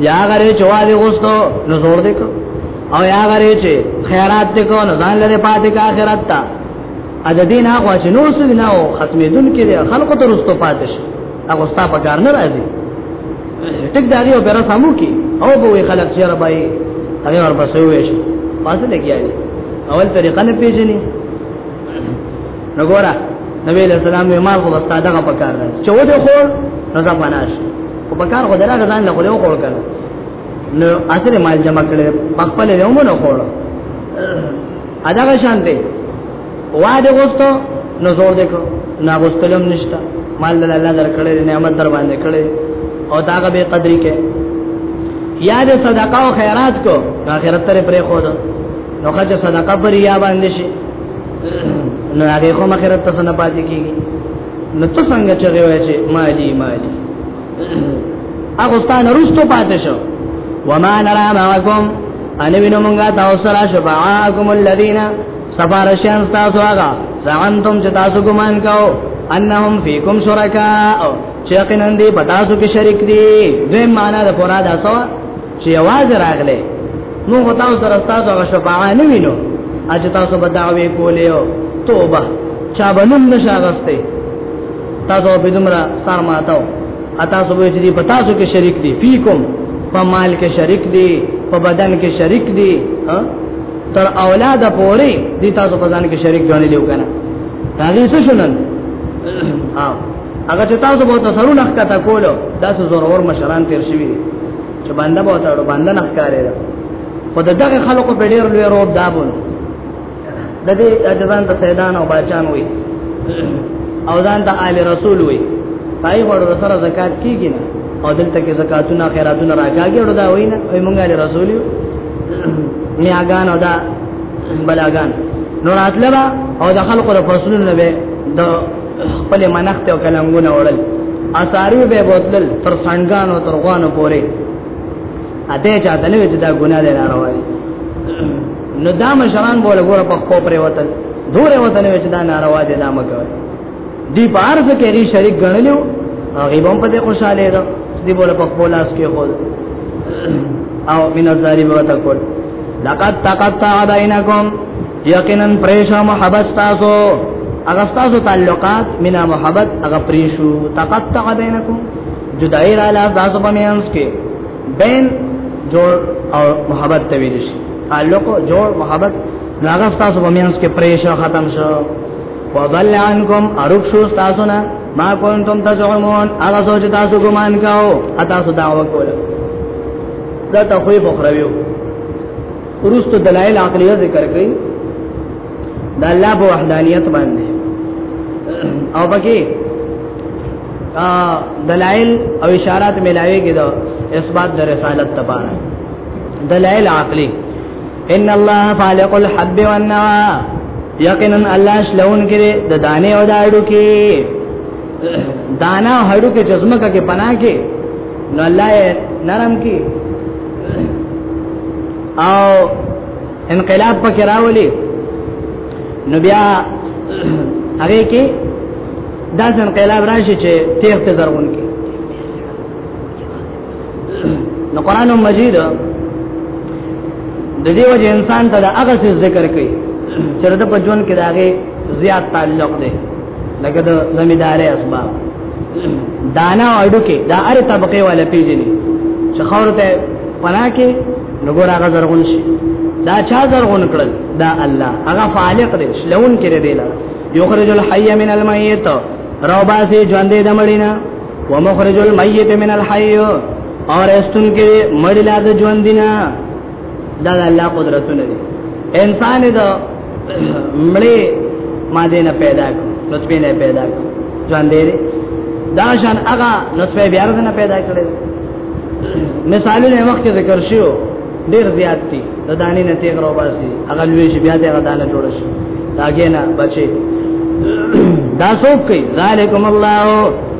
یا هغه چې و دې غوستو نو زور دې کو او یا غری چې خیرات دې کو نه ځان لري پاتې کا آخرت تا ا د دین هغه چې نو سړي نه او ختمې دن کې دي خلکو ته رستو پاتې شي هغه ستا په کار نه راځي ټیک دا یو پر سمو کې او به وي خلک چې را بای هغه ور پسې وې شي پاتې نه کیږي اول طریقه نه پیژني نګورا نبی له سلام یې مال خو وستا دغه په کار راځي چې و دې خور رضا پناش او په کار خو دراغه ځان له خو دې خور کړو نو اصل مال جمع کړي په خپل یو مونږ خور اداګه شان دی واده غوستو نو زور دکو نه غوستلم نشتا مال له الله درکړې نعمت در باندې کړې او داګه به قدرې کې یاد صدقه او خیرات کو اخرت تر پرې خو ده نو خځه صدقه پر یا باندې شي نو هغه خو مخیرت ته نه پاتې کیږي نو ته څنګه چې وایې چې مالی مالی هغه ستانه رستو پاتې شو وما نرى معكم ان وینو مونږه تاسو را شفاعاکم الذین سفارشان تاسو هغه زعمتم چې تاسو ګمان کاو انهم فیکم شرکاء چې کنن دی پتاسو کې شریک دي دوی معنا د پورا داسو چې आवाज راغله نو هوتا سره تاسو هغه شفاعه نه وینو اج تاسو به دعوی کولې او توبه چا بنوم نشاغسته تاسو په دمرا سر ماتاو اتا سو به چې پتا سو کې شریک دي فیکم په مال کې شریک دي په بدن کې شریک دي تر اولاد پورې دي تاسو په ځان کې شریک ګڼل یو کنه تاګه څه شنن ها هغه چې تاسو به تاسو نه ښکته کولو تاسو زورور مشران تیر شوی چې باندې به تاسو باندې نه ښکارې خو دغه خلکو په ډیر لوی روب دابون د دې اجزان ته سیدان او بچان وي او ځان ته آل رسول وي پای وړو سره زکات کیږي نه او دلته کې زکاتونه خیراتونه راکاږي او دا وینا وي مونږه آل رسول یو میاګان او دا بلاګان نور اتلبا او د خلکو د فصلونو به د خپل منخت او کلنګونه وړل اثاری به بوتل تر څنګهانو تر غوانو پورې اته چا دنه چې دا ګناه ده ناروا دي نو دا مشران بوله ګوره په خو پرې وتل دوره وتل چې دا ناروا دي دا مګر دی بار څه کوي شریک غنلو هغه هم په دې خوشاله ده دی بوله په خپل لاس کې خو او من الظالم وتقول لقد تقطع بينكم یقینا پریشا محبت تاسو هغه تاسو تعلقات مینا محبت هغه پریشو تقطع بینکم جدای را لا تاسو په میانس کې بین جوړ او محبت ته ویل شي تعلق جوړ محبت هغه تاسو په میانس کې پریشا ختم شو وضل عنکم ارک شو تاسو نه ما کنتم تزعمون هغه سوچ تاسو ګمان کاو تاسو دعوه کوله دا تخویف اخرویو ورستو دلایل عقلیه ذکر کړي د الله په وحدانیت باندې او پکې دلایل او اشارات ملاوي کې دا اثبات د رسالت تبار دلایل عقلی ان الله خالق الحب والنوى یقینا الله شلون کې د دانه او داړو کې دانا هډو کې جزمه کې پناه کې نو الله نرم کې او انقلاب پکې راولي نو بیا هغه کې دا انقلاب راشي چې تیغ ته زرغون کې نو قران مجید د دې وجه انسان ته هغه ذکر کوي چې د په ژوند کې داغه زیات تعلق دی لکه د زمیدارې اسباب دانا اډو کې دا اره طبقه والا پیژني چې خور ته پنا کې نګور هغه زرغون شي دا چا زرغون کړل دا الله هغه فالق دی شلون کې دی لا یخرج الحی من المیت روبا سے ژوندې د مړینا ومخرج المیت من الحی اور استن کې مړی لا د ژوندینا دا الله قدرتونه دي انسان دا مړې ماده نه پیدا کړ نطفه نه پیدا کړ ځان دې دا شان هغه نطفه بیا نه پیدا کړې مثالونه مخکې ذکر شیو ډیر زیات دي د دانې نه تیغ راو باسي هغه لوي شي بیا ته هغه دانه جوړ شي داګه نه بچي دا څوک کوي ذالکم الله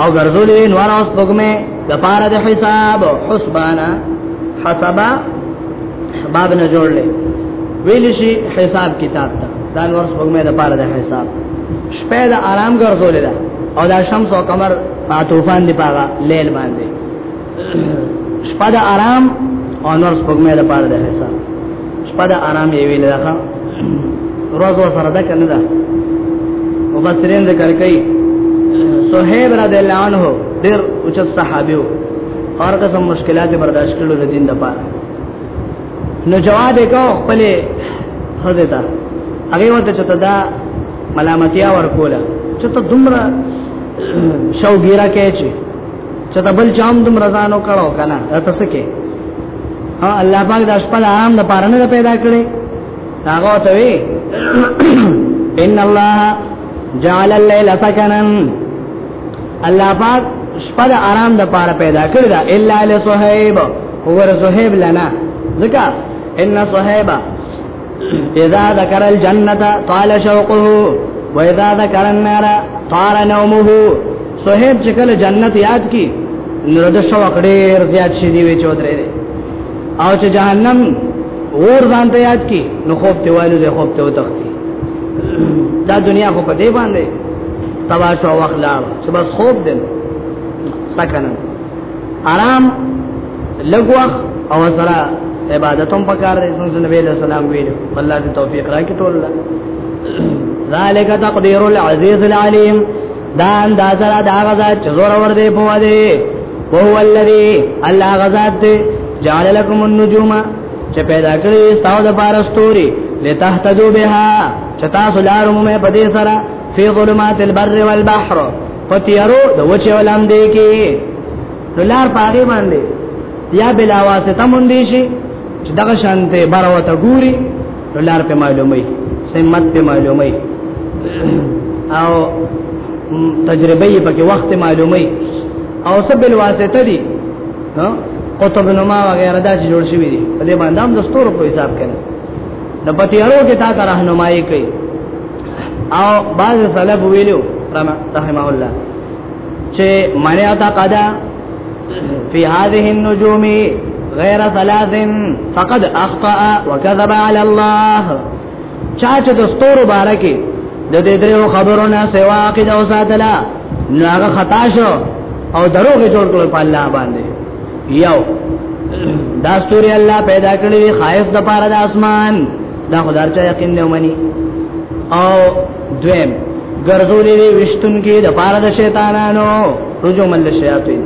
او ګرځولې نور اوس پګمه د پاره د حساب حسبانا حسبا باب نه جوړلې ویل شي حساب کتاب ته دا نور اوس پګمه د پاره د حساب شپه د آرام ګرځولې ده او دا شمس او قمر په طوفان دی پاغه لیل باندې شپه د آرام او نور سپګمې د پاره د حساب شپه د آرام یې ویل راخه روز سره ده کنه ده مفسرین ذکر کوي صہیب رضی اللہ عنہ ډیر اوچت صحابي وو اور قسم مشکلات برداشت کړو د دین د پاره نو جواب وکاو خپل خزه تا هغه وته چې دا ملامتیا ورکوله چې ته دومره شوګیرا کې چې چې دا بل چام دم رضانو کړو کنه تاسو کې ها الله پاک د خپل آرام د پاره نه پیدا کړي هغه ته وی ان الله جعل الليل سكنا الله پاک شپه د آرام د پاره پیدا کړی دا الا لصهيب هو صهيب لنا ځکه ان صهيبه اذا ذکر الجنه طال شوقه واذا ذکر النار طار نومه صہیب چې کله جنت یاد کی نو د شوق ډیر زیات شي دی وی چودره او چې جهنم اور ځان ته یاد کی نو خوب ته والو زه خوب ته وتختی دا دنیا خو په دې باندې تبا شو وخت لاړ چې بس خوب دې سکنه آرام لګوخ او سره عبادت هم پکار دی څنګه نبی له سلام ویل الله دې توفیق راکړي ټول ذالک تقدیر العزیز العلیم دا انداز را دا غزا چزور ور دی په وادي وهو الذی الله غزا دې جعل لكم النجوم چې پیدا کړی تاسو د بارستوري لتهتدو بها چې تاسو لارو مې په دې سره فی ظلمات البر والبحر فتیرو د وچه ولاندې کې لار پاغي باندې یا بلا واسطه مونږ دي شي چې دغه شانته بار وته ګوري لار په معلومه سمت په معلومه او تجربه یې پکې وخت معلومه او سبل واسطه دي ها قطب نما وغیرہ دا چې جوړ شوی دي په دې باندې هم د ستورو په حساب کړي د پتیارو کې تا ته راهنمایي کوي او بعض سلف ویلو رحمه الله چې من اعتقد في هذه النجوم غير ثلاث فقد اخطا وكذب على الله چا چې د ستورو باره کې د دې درو خبرو نه سوا عقیده او ساتلا نو هغه خطا شو او دروغ جوړ کړ په الله باندې یو دا ستوري الله پیدا کړی دی خایف د پاره د اسمان دا خدای ته یقین نه مني او دویم ګرځولې دی وشتون کې د پاره د شیطانانو رجو مل شیاطین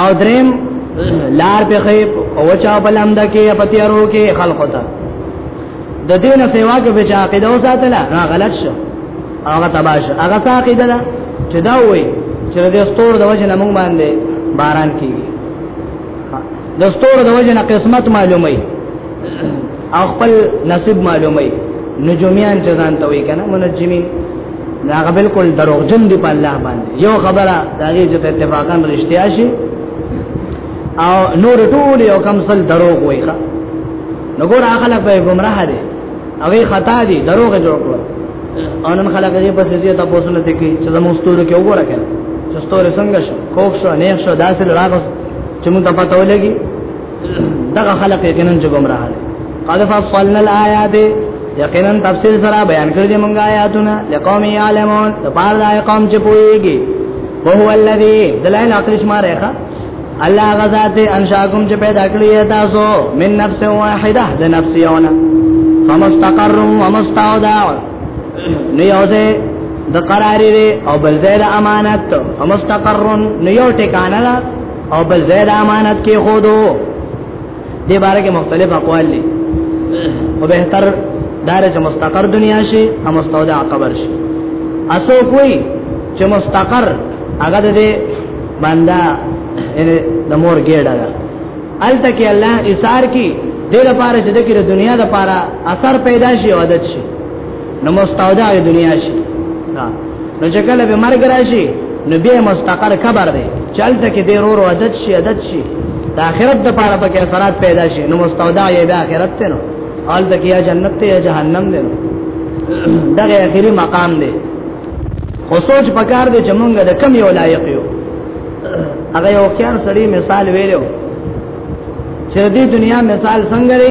او دریم لار په خیب او چا بلند کې پتیارو کې خلق ته د دین سیوا کې بچا عقیده وساتله غلط شو هغه تباش هغه ساقي ده چې دا وای چې د ستور د وجه نه مونږ باندې باران کیږي د ستور د وجه نه قسمت معلومي او خپل نصیب معلومي نجوميان چې ځان ته وای کنه منجمین هغه بالکل دروغجن دی په الله باندې یو خبره دا یې چې اتفاقا رښتیا شي او نور ټول یو کم سل دروغ وایخه نو ګور هغه خلک به گمراه دي اوی خطا دي دروغ جوړ کړو او نن خلک دې په سيزه ته پوسونه دي کې چې زموږ ستوري کې وګوره کړه چې ستوري څنګه شو کوک شو نه شو داسې راغس چې موږ ته پته ولګي دغه خلک یې کنن چې گمراه دي قد فصلنا الآيات یقینا تفسیر سره بیان کړی موږ آیاتونه لقوم یعلمون د پاره د قوم چې پويږي وهو الذی دلائل عقل شماره ښه الله غزاد انشاکم چې پیدا کړی تاسو من نفس واحده د نفس یونه فمستقر ومستودع نو یو ځای د قراری دی او بل ځای د امانت او مستقر نو یو ټکانه او بل ځای د امانت کې خودو دې باره کې مختلف اقوال دي او به تر دار چې مستقر دنیا شي او مستودع قبر شي اسو کوئی چې مستقر هغه دې بندا د مور ګډه ده الته کې الله ایثار کی دې لپاره چې د دنیا لپاره اثر پیدا شي او عادت شي نو مستودع د دنیا شي نو چې کله به مرګ راشي نو به مستقر قبر دی چلته کې د رورو عادت شي عادت شي د آخرت د پاره پکې اثرات پیدا شي نو مستودع یې د آخرت ته نو حال تک یا جنت ته یا جهنم دی دغه اخیری مقام دی خو سوچ پکار دی چې مونږ د کم یو لایق یو هغه یو کار سړی مثال ویلو چې د دنیا مثال څنګه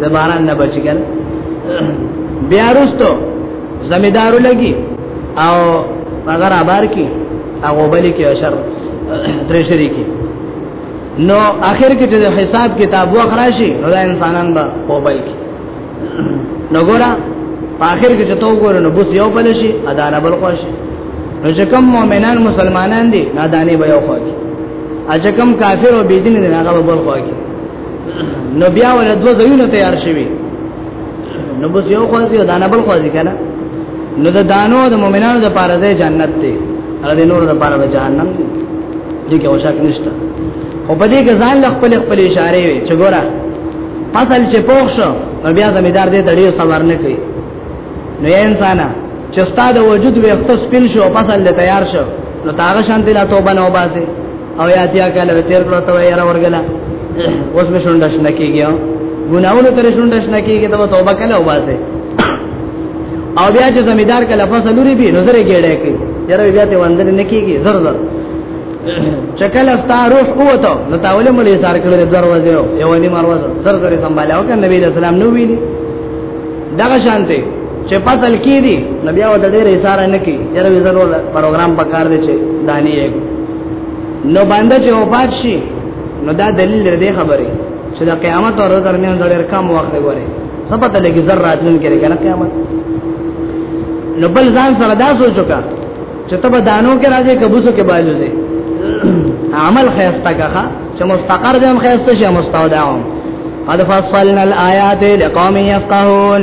د باران نه بچګل بیا رستو زمیدارو لګي او هغه را بار کی هغه بل کې اشر درې شریکی نو اخر کې چې حساب کتاب وخراشي نو دا انسانان به پوبای کی نو ګورا په اخر کې چې تو ګور نو بوس یو بل شي ادانه بل خوش نو چې کوم مؤمنان مسلمانان دي نه دانه به یو خوږي اجه کوم کافر او بيدین نه هغه بل خوږي نو بیا ول دوه ځایونه تیار شوي نو بس یو خوازي او دانه بل خوازي کنه نو د دانو د مؤمنانو د پاره ده جنت ته او د نور د پاره به جهنم دی دې کې وشک نشته او په دې کې ځان له خپل خپل اشاره وي چې ګوره فصل چې پوښ شو نو بیا زمیدار دې تړي صبر نه کوي نو انسان چې ستاسو وجود وي خپل سپین شو فصل له تیار شو نو تاغه شانتی لا توبه نه وباسي او یا تیا کله به تیر کړو ته یې ورګلا اوس به شونډ شنه کیږي ګناونه تر شونډ شنه کیږي ته توبه کله وباسه او بیا چې زمیدار کله فصل لري به نظر یې ګړې کوي یاره بیا ته وندل نه کیږي زر زر چکل استا روح اوته نو تاول ملي سار کړو د دروازه یو نیم دروازه زر زر سمبالاو کنه نبی رسول الله نو ویلي دغه شانته چې پتل کې دي نبي او د ډېر اشاره نه کوي یره وزرو پروګرام پکار دی چې دانی یې نو باندې چې وفات شي نو دا دلیل دی خبره چې د قیامت او ورځې ترمنځ ډېر کم وخت دی وره سبا ته لګي زر راتلون کې کنه قیامت نو بل ځان سره دا سوچو کا چې ته به دانو کې راځي کبوسو کې باجو دي عمل خیستا کا چې مستقر دې هم خیسته شي مستودعهم قد فصلنا الآيات لقوم يفقهون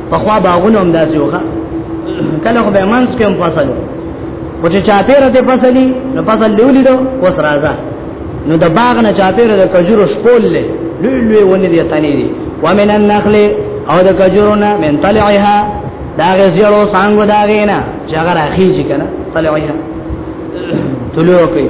په خوا باغونه هم داسې وخه کله خو به منځ کې هم فصل و چې چاپیره ته فصلي نو فصل لیولې دو اوس راځه نو د باغ نه چاپیره د کجورو شپول لې لوی لوی ونې دي تنې دي ومن النخل او د کجورو نه من طلعها دا غزیرو څنګه دا غینا چې هغه راخیږي کنه طلعها طلوع کوي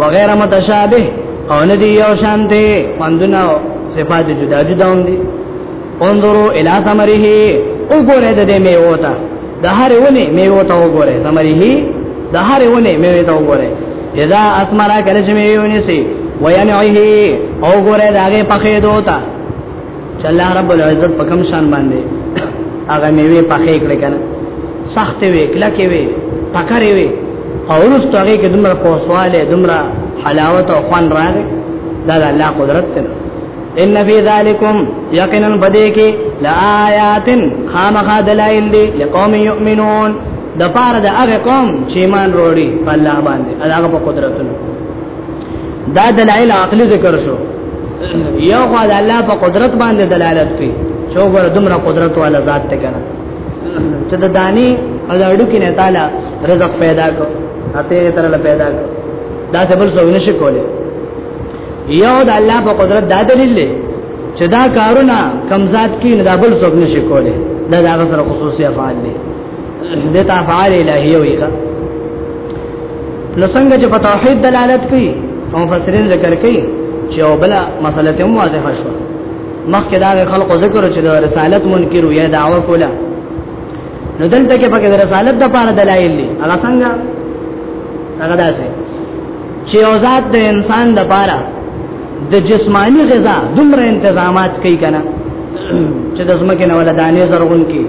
وغیر متشابه او ندی یو شان دی مندونه صفات جدا جدا هم دي انظروا الى ثمره وګوره د دې میوه ته د هر ونی میوه ته وګوره ثمره د هر ونی میوه ته وګوره اذا اسمرا کله چې میوه نسی وینعه او ګوره داګه پخې دوتا چې الله رب العزت په کوم شان باندې هغه میوه پخې کړې کنه سخت وي کله کې وي پکارې وي او ورسته هغه کې دمر پوسواله دمر حلاوت او خوان راغی دا د الله قدرت ته ان فی ذالکم یقینا بدی کې لآیات خامخ دلائل دی لقوم یؤمنون د پاره د هغه قوم چې ایمان وروړي په الله باندې هغه په قدرتونو دا دلایل عقلی ذکر شو یو خو د الله په قدرت باندې دلالت کوي چې وګوره دومره قدرت والا ذات ته کنه چې د دانی او د اډو کې نه تعالی رزق پیدا کو اته تر له پیدا کو دا څه بل څه نشي کولی یو د الله په قدرت دا دلیل دی چې دا کارونه کم ذات کې نه دا بل څه نشي کولی دا د هغه سره خصوصي افعال دي دته افعال الهیه وی کا نو څنګه چې په توحید دلالت کوي او مفسرین ذکر کوي چې او بلا مسله ته واضح شو مخکې دا خلکو ذکر چې د رسالت منکر یا دعوه کوله نو دلته کې پکې د رسالت د پاره دلایل دي هغه څنګه هغه داسې چې او ذات د انسان د پاره د جسمانی غذا دومره انتظامات کوي کنه چې د زمکه نه ولا دانې زرغون کی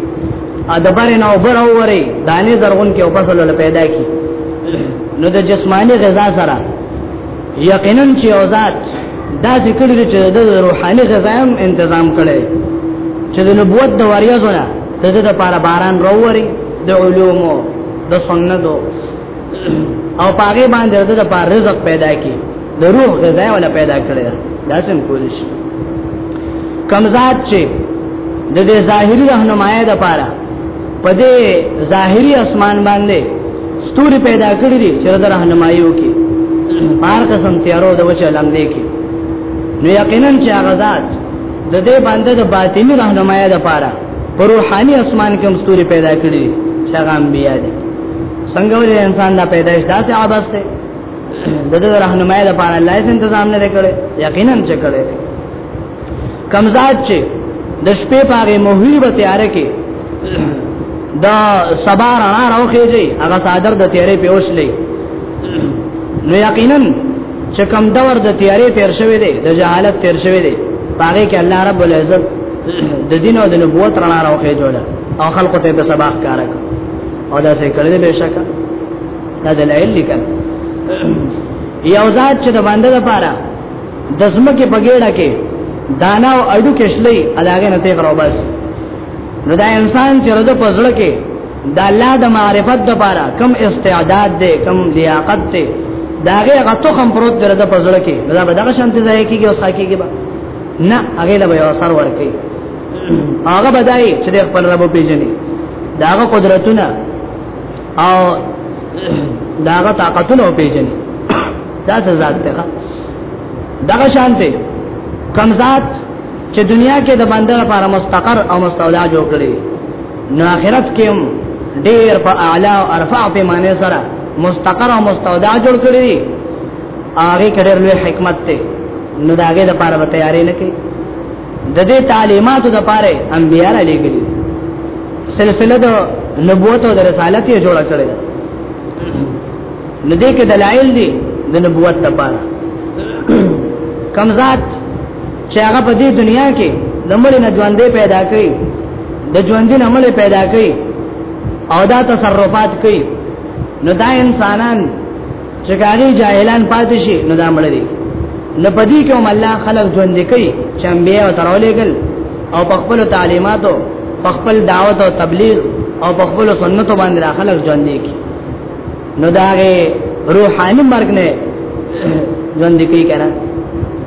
ا د بارې نه اوبر اوري دانې زرغون کی او فصل له پیدا کی نو د جسمانی غذا سره یقینا چې اوزاد دا ذکر لري چې د روحاني غذا هم تنظیم کړي چې د نبوت د وریاضونه ته د لپاره باران راووري د علومو د سنتو او پاګې باندې د لپاره رزق پیدا کی د روح غذا ولا پیدا کړی دا څنګه کولی شي کمزات چې د دې ظاهري راهنمایي د پاره په دې ظاهري اسمان باندې ستوري پیدا کړی دي چې د راهنمایي وکي بار قسم تیارو د وچه لاندې کې نو یقینا چې هغه ذات د دې باندې د باطنی راهنمایي د پاره په روحاني اسمان کې مستوري پیدا کړی چې هغه انبیا دي څنګه ولې انسان دا پیدایش داسې عباس ته د دې راهنمای د پاره الله یې تنظیم نه کړي یقینا چې کړي کمزات چې د شپې پاره مهیر به تیار کې دا سبا رڼا راوخیږي هغه صادر د تیارې په اوسلې نو یقینا چې کم دور د تیارې تیر شوی دی د جهالت تیر شوی دی پاره کې الله رب العزت د دین او د نبوت رڼا راوخیږي او خلقو ته به سبا کارک او دا څه کړی به شکه دا د لایل لیکل یو ذات چې د باندې لپاره د زمکه په ګډه کې دانا او اډو کې شلې اداګه نه تیغ راو بس نو دا انسان چې رد په زړه کې د الله د معرفت لپاره کم استعداد دی کم لیاقت دی داغه غتو خم پروت در د په زړه کې دا به دغه شانته ځای کېږي او ساکېږي نه هغه له یو اثر ورکړي هغه بدای چې د خپل رب پیژني داغه قدرتونه او داغه طاقتونه پیژني دا څه ذات ده دغه شانته کم ذات چې دنیا کې د بنده لپاره مستقر او مستودع جوړ کړي نو آخرت کې هم ډېر په اعلی او ارفع په معنی سره مستقر او مستودع جوړ کړي هغه کډر لوی حکمت ته نو داګه د لپاره به تیارې نه کوي د دې تعلیماتو د پاره انبیاء را لېګلي سلسله د نبوت او د رسالت یې جوړه کړې ده نو دې کې دلایل دي د نبوت لپاره کم ذات چې هغه په دې دنیا کې د مړ نه ژوندې پیدا کړي د ژوندې نه مړ پیدا کړي او دا تصرفات کوي نو دا انسانان چې کاغي جاهلان پاتې شي نو دا مړ دي نه پدې کوم الله خلق ژوند کوي چې انبیا او ترولېګل او په خپل تعلیماتو په خپل دعوت او تبلیغ او په خپل سنتو باندې خلق ژوند کوي نو دا روحاني مرګ نه ژوند کوي کنه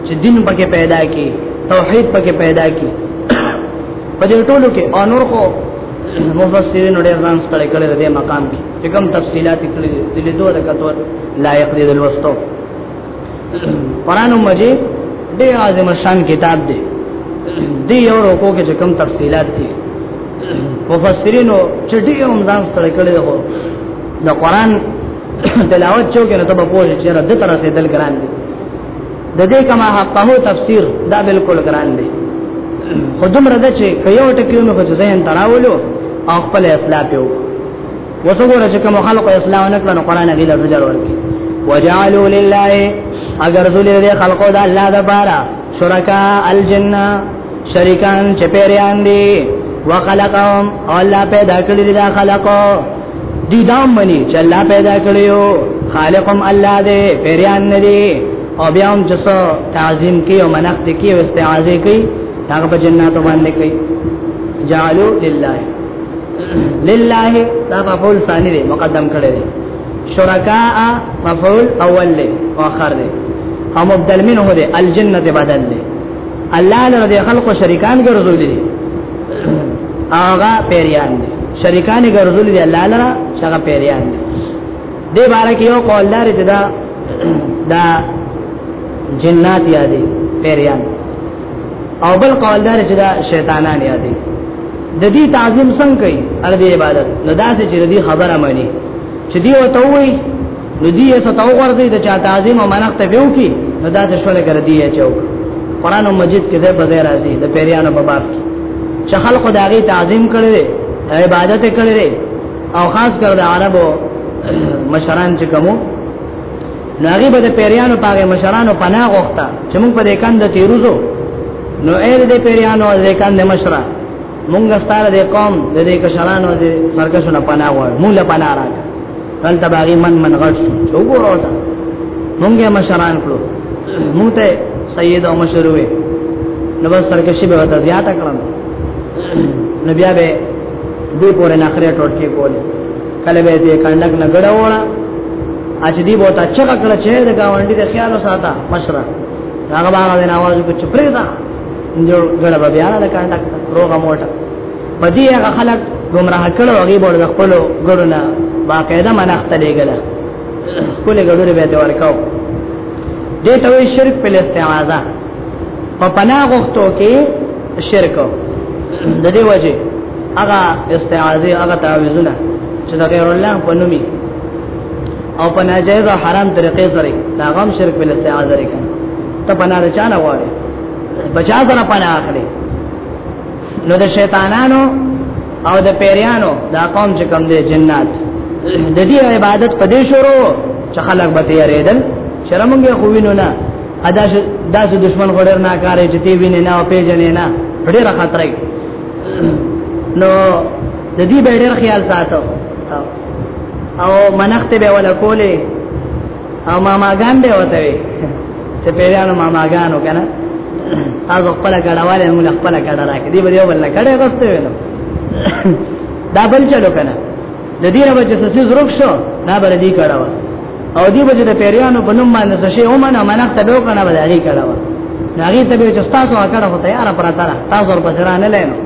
چې دین پکې پیدا کی توحید پکې پیدا کی په دې ټولو کې انور خو مفسرین ډېر ځان ستړي کړي دې مقام کې چې کوم تفصيلات کړې دي د دوه کتو لایق دي د لوستو قران مجید ډېر عظیم شان کتاب دی دی یو رکو کې کوم تفصيلات دي مفسرینو چې ډېر هم ځان ستړي کړي دي د قران تلاوت چوک نه ته په پوه چې را د تر سه دل ګران دي د دې کما حقه تفسیر دا بالکل ګران دي خودم رده چې کيو ټکیو نو په ځین تراولو او خپل اصلاح پیو وسګوره چې کوم خلق اسلام نه کړو قران دی له زجر ورکی وجعلوا لله اگر ذل له خلقو د الله د بارا شرکا الجنه شریکان چې پیریان دي وخلقهم الله پیدا کړی دا خلقو دی دام منی چې الله پیدا کړیو خالقم الله دې پیریان نه دي او بیا هم چې تعظیم کوي او منښت کوي او استعاذه کوي هغه په جناتو باندې کوي جعلوا لله لله دا مفعول ثانی دی مقدم کړی دی شرکاء مفعول اول دی او اخر دی او مبدل منه دی الجنه بدل دی الله لره د خلق شریکان ګرځولې دي هغه پیریان دي شریکان ګرځولې دي الله لره هغه پیریان دي د بارے کې یو قول دار چې دا دا جنات یادې پیریان او بل قول دار چې دا شیطانان یادې د دې تعظیم څنګه کوي ار دې عبادت نو دا چې د دې خبره مانی چې دی وته وي نو دې یې ستو ورته د چا تعظیم او منښت به وکي نو دا څه شول کړ دی چې وک قران مجید کې ده بځای راځي د پیریانو په باب کې چې خلکو د هغه تعظیم کړي عبادت کړي او خاص کر د عربو مشران چې کومو نو هغه به د پیریانو پاغه مشرانو پناه غوښته چې موږ په دې کاند تیروزو نو اې دې پیریانو دې کاند مشره موږ ستاره دې قوم دې کشرانو دې سرکشونو پناه وای موږ له پناه راځه تل تباغي من من غټ وګورو تا موږه مشران کړو موږ ته سید او مشروي نو بس سرکشي به وتا زیات کړم نو بیا به دې پورې نخره ټوټ کې کولې کله به دې کندک نه ګډه وړه اچ دی بوتا چغه کړه چې د گاونډي د خیال ساته مشره هغه باغ د نواز کو چپری دا جوړ ګړه به بیا نه کاندک روغه موټه پدې هغه خلک گمراه کړو هغه بوړ خپل ګړونه باقاعده منښت لګل کله ګړو به ته ورکاو دې ته وی شرک په استعاذہ په پنا غوښتو کې شرک د دې وجه هغه استعاذه هغه تعوذونه چې د غیر الله په نومي او په ناجایز او حرام طریقې سره دا غم شرک بل استعاذه لري ته پنا نه چانه واره بچا سره پنا اخلي نو د شیطانانو او د پیریانو دا قوم چې کم دي جنات د دې عبادت په دې شروع چې خلک به تیارېدل شرمږه خوینو نه ادا چې داسې دشمن غوړر نه کارې چې تی وینې نه او پیژنې نه ډېر خطرې نو د دې به ډېر خیال ساتو او منخت به ولا کولې او ما ماګان به وته وي چې پیرانو ما ماګانو کنه تاسو خپل کډواله موږ خپل کډه راکې دی به یو بل کډه غوسته وینم دا بل چلو کنه د دې رب چې سسي زروک شو نه بر دي کړه او دې بجې د پیریانو په نوم باندې څه شی ومنه منخ ته دوه کنه بل دي کړه ناغي ته به چې تاسو اکړه هو تیار پر تر تاسو پر سره نه لینو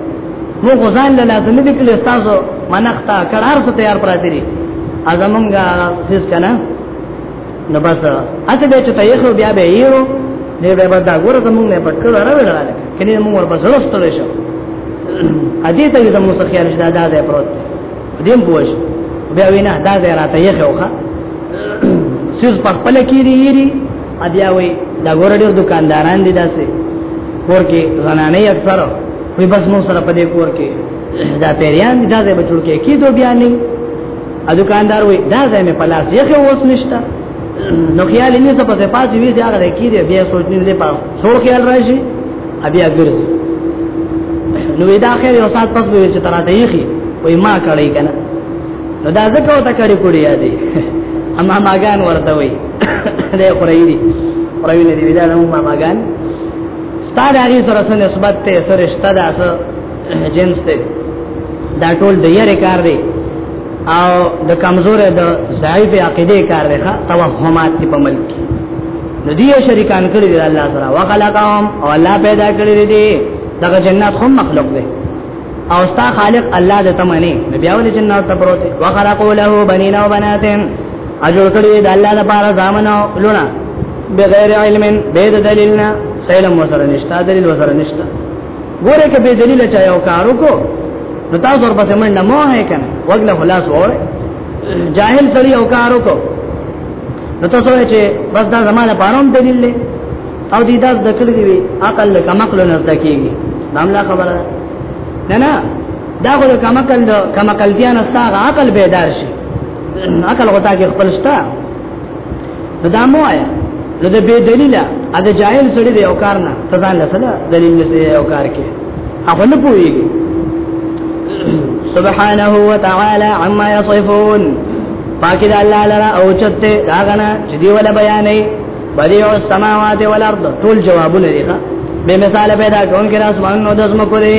مو غزان له لازم دي کله تاسو منخ ته کړه هر څه تیار پر دي ازمونګه سیس کنه نو بس اته به چې تیخو بیا به یو نه به بعد دا ګوره زمونږ نه پټ کړو راوړل رااله کله موږ ور بسړو ستړي شو اجي ته زموږ څخه خیال شدا دا ده پروت دیم بوش بیا وینا دا ده راته یې خوخه سیز په خپل کې لري بیا وی دا ګوره ډېر دکانداران دي داسې کور کې زنانه یې اکثر وي بس مو سره په دې کور کې دا پیریان دي دا به ټول کې کیدو بیا نه ا دکاندار وې دا ځای مې پلاس یې خو اوس نشته نو خیال یې څه په پاس وی چې هغه کې دی بیا سوچ نه دی پاس څو خیال راشي بیا ګرځ نو دا خیر یو سات پس وی چې تراته یې خي وې ما کړی کنه نو دا ځکه وته کړی کړی یادې اما ماګان ورته وې دې خورې دي خورې نه دي دا نو ماګان ستاره هغه سره سره نسبت ته سره شته دا سره جنس ته دا ټول د یره کار دی او د کمزور د ضعیف عقیده کار دی ښا توهمات په ملک نو دی شریکان کړی دی الله سره وخلقهم او الله پیدا کړی دی دغه جنات هم مخلوق دی او ستا خالق الله د تمنه بیا ول جنات ته پروت وخلقوا له بنین او بنات اجر کړی دی الله د پاره ځامن او لونه بغیر علم بيد دلیلنا سیلم وسره نشتا دلیل وسره نشتا ګوره کې به دلیل چا یو کار وکړو نو تاسو ورپسې منډه مو هه کنه وګله خلاص وره جاهل سړی یو کار وکړو نو تاسو چې بس دا زمانه پاروم دلیل له او دې دا د کړې دی عقل له کمقل نه زده کیږي ناملا خبره نه نه دا خو د کمقل د کمقل دیان استغه عقل بیدار شي عقل غوتا کې خپل شته نو دا مو آیا نو د به دلیل ا د جاهل سړي د یو کار نه تدان لسله دلیل نشته یو کار کې هغه نه پوهیږي سبحانه وتعالى عما يصفون پاک د الله لرا او چته داغنا چې دی ولا بیانې بدیع السماوات والارض ټول جوابونه دي به مثال پیدا کون کې اسمان نو د زمکو دی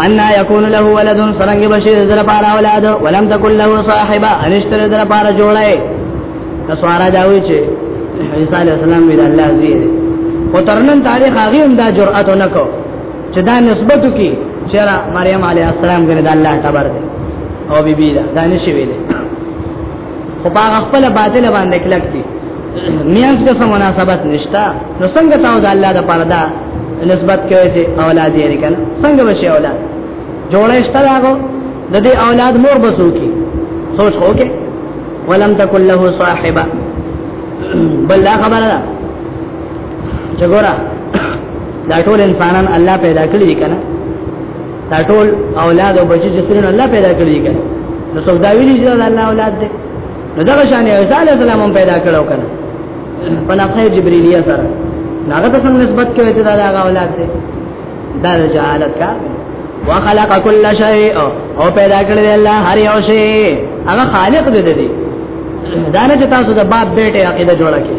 ان يكون له ولد سرنګ بشیر در پار اولاد ولم تكن له صاحبه انشتر در پار جوړه تسوارا جاوی چې عیسی علی السلام ویل الله زیر او ترنن تاریخ هغه هم دا جرأت نکو چې دا نسبت کی چې مریم علی السلام ګره د الله تبارک او بی بی دا نشي ویلې خو په خپل باطل باندې کلک دي میانس کې سم مناسبت نشتا نو څنګه تاسو د الله د پردا نسبت کوي چې اولاد یې لري کنه څنګه بشي اولاد جوړې شتاغو د دې اولاد مور بسو کی سوچ خو کې ولم تکل له صاحبہ بل لا خبره ده چګورا دا ټول انسانان الله پیدا کړی کنه دا ټول اولاد او بچی چې سره الله پیدا کړی دی نو څوک دا ویلی چې دا الله اولاد دی نو دا شان عیسی علی السلام هم پیدا کړو کنه په نفسه جبرئیلیه سره هغه ته څنګه نسبت کوي چې دا هغه اولاد دی دا جهالت کار وخلق كل شيء او پیدا کړی دی الله هر یو شی هغه خالق دی دی دا نه چې تاسو د باب بیٹه عقیده جوړه کړئ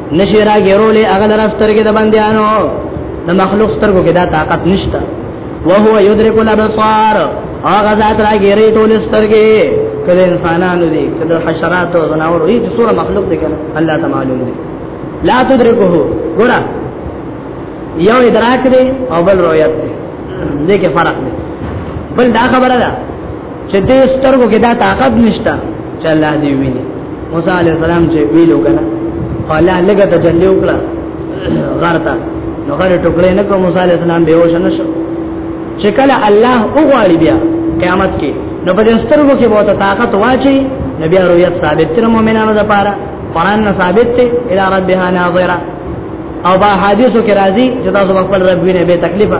نشي راګرولې هغه لرسترګې د بنديانو د مخلوق سترګو کې دا طاقت نشته وهو يدرك الابصار هغه ذات راګرې ټول سترګې کله انسانانو دي کله حشرات او جناور وي چې سوره مخلوق دي کنه الله تعالی معلوم دي لا تدركه ګور یو ادراک دی او بل رؤیت دی دې کې فرق دی بل دا خبره ده چې دې سترګو کې دا طاقت نشته چې الله دې ویني موسی عليه السلام چې ویلو کنه الله لګه ته جلې وکړه غرتا نو غر ټوکړې نه کوم موسی عليه السلام به وښ نه شو چې کله الله وغواړي بیا قیامت کې نو په دې سترګو کې به طاقت واچي نبي رؤیت ثابت تر مؤمنانو لپاره قران نه ثابت ته الى ربها ناظره او با حدیثو کې راځي چې تاسو خپل رب وینئ به تکلیفه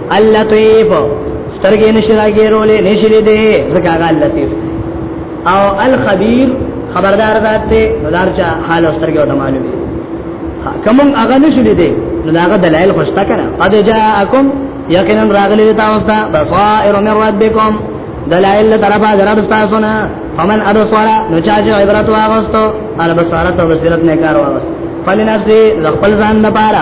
اللطیف سترګې نشي راګیرولې نشي لیدې ځکه هغه اللطیف او الخبير خبردار ذات ته ولار چا حال سترګې او معلومي کوم هغه نشي لیدې نو هغه دلایل خوشتا کړه قد جاءکم یقینا راغلی تاسو ته بصائر من ربکم دلائل طرفا ضرب تاسو نه فمن ابصر نو چا چې عبرت واغستو ال بصارت او بصیرت نه کار واغستو فلنفسه خپل ځان لپاره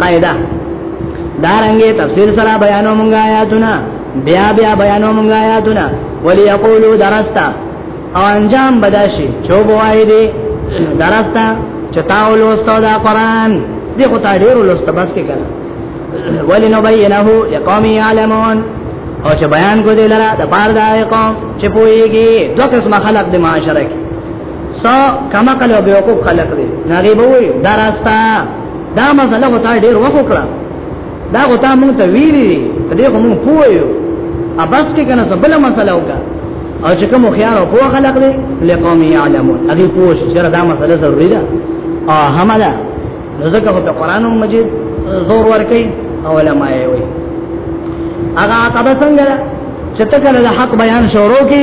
قاعده دارنګه تفسیر سره بیانو مونږه آیاتونه بیا بیا بیانو مونږه آیاتونه ولی یقولو درستا او انجام بداشي چوب وای دی درستا چتاو لوستو دا قران دی خو تا ډیر لوست بس کې کړه ولی نو بینه لقوم یعلمون او چې بیان کو دی لره د پاره دا قوم چې پويږي دوه قسم خلق د معاشره کې سو کما کله به وقوف خلق دی ناغي به وي دا راستا دا مسله غوتا ډیر وخت کړه دا غوتا مونږ ته ویری دې خو مونږ پوهیو ابس کې کنه سبل مسله وکړه او چې کوم خيار او پوهه خلق دی لقوم يعلمون هغه پوه چې دا مسله ضروري ده او همدا نو ځکه هو ته قران مجید زور ورکي او علماء یې وي هغه عقبه څنګه چې ته کله د حق بیان شروع کی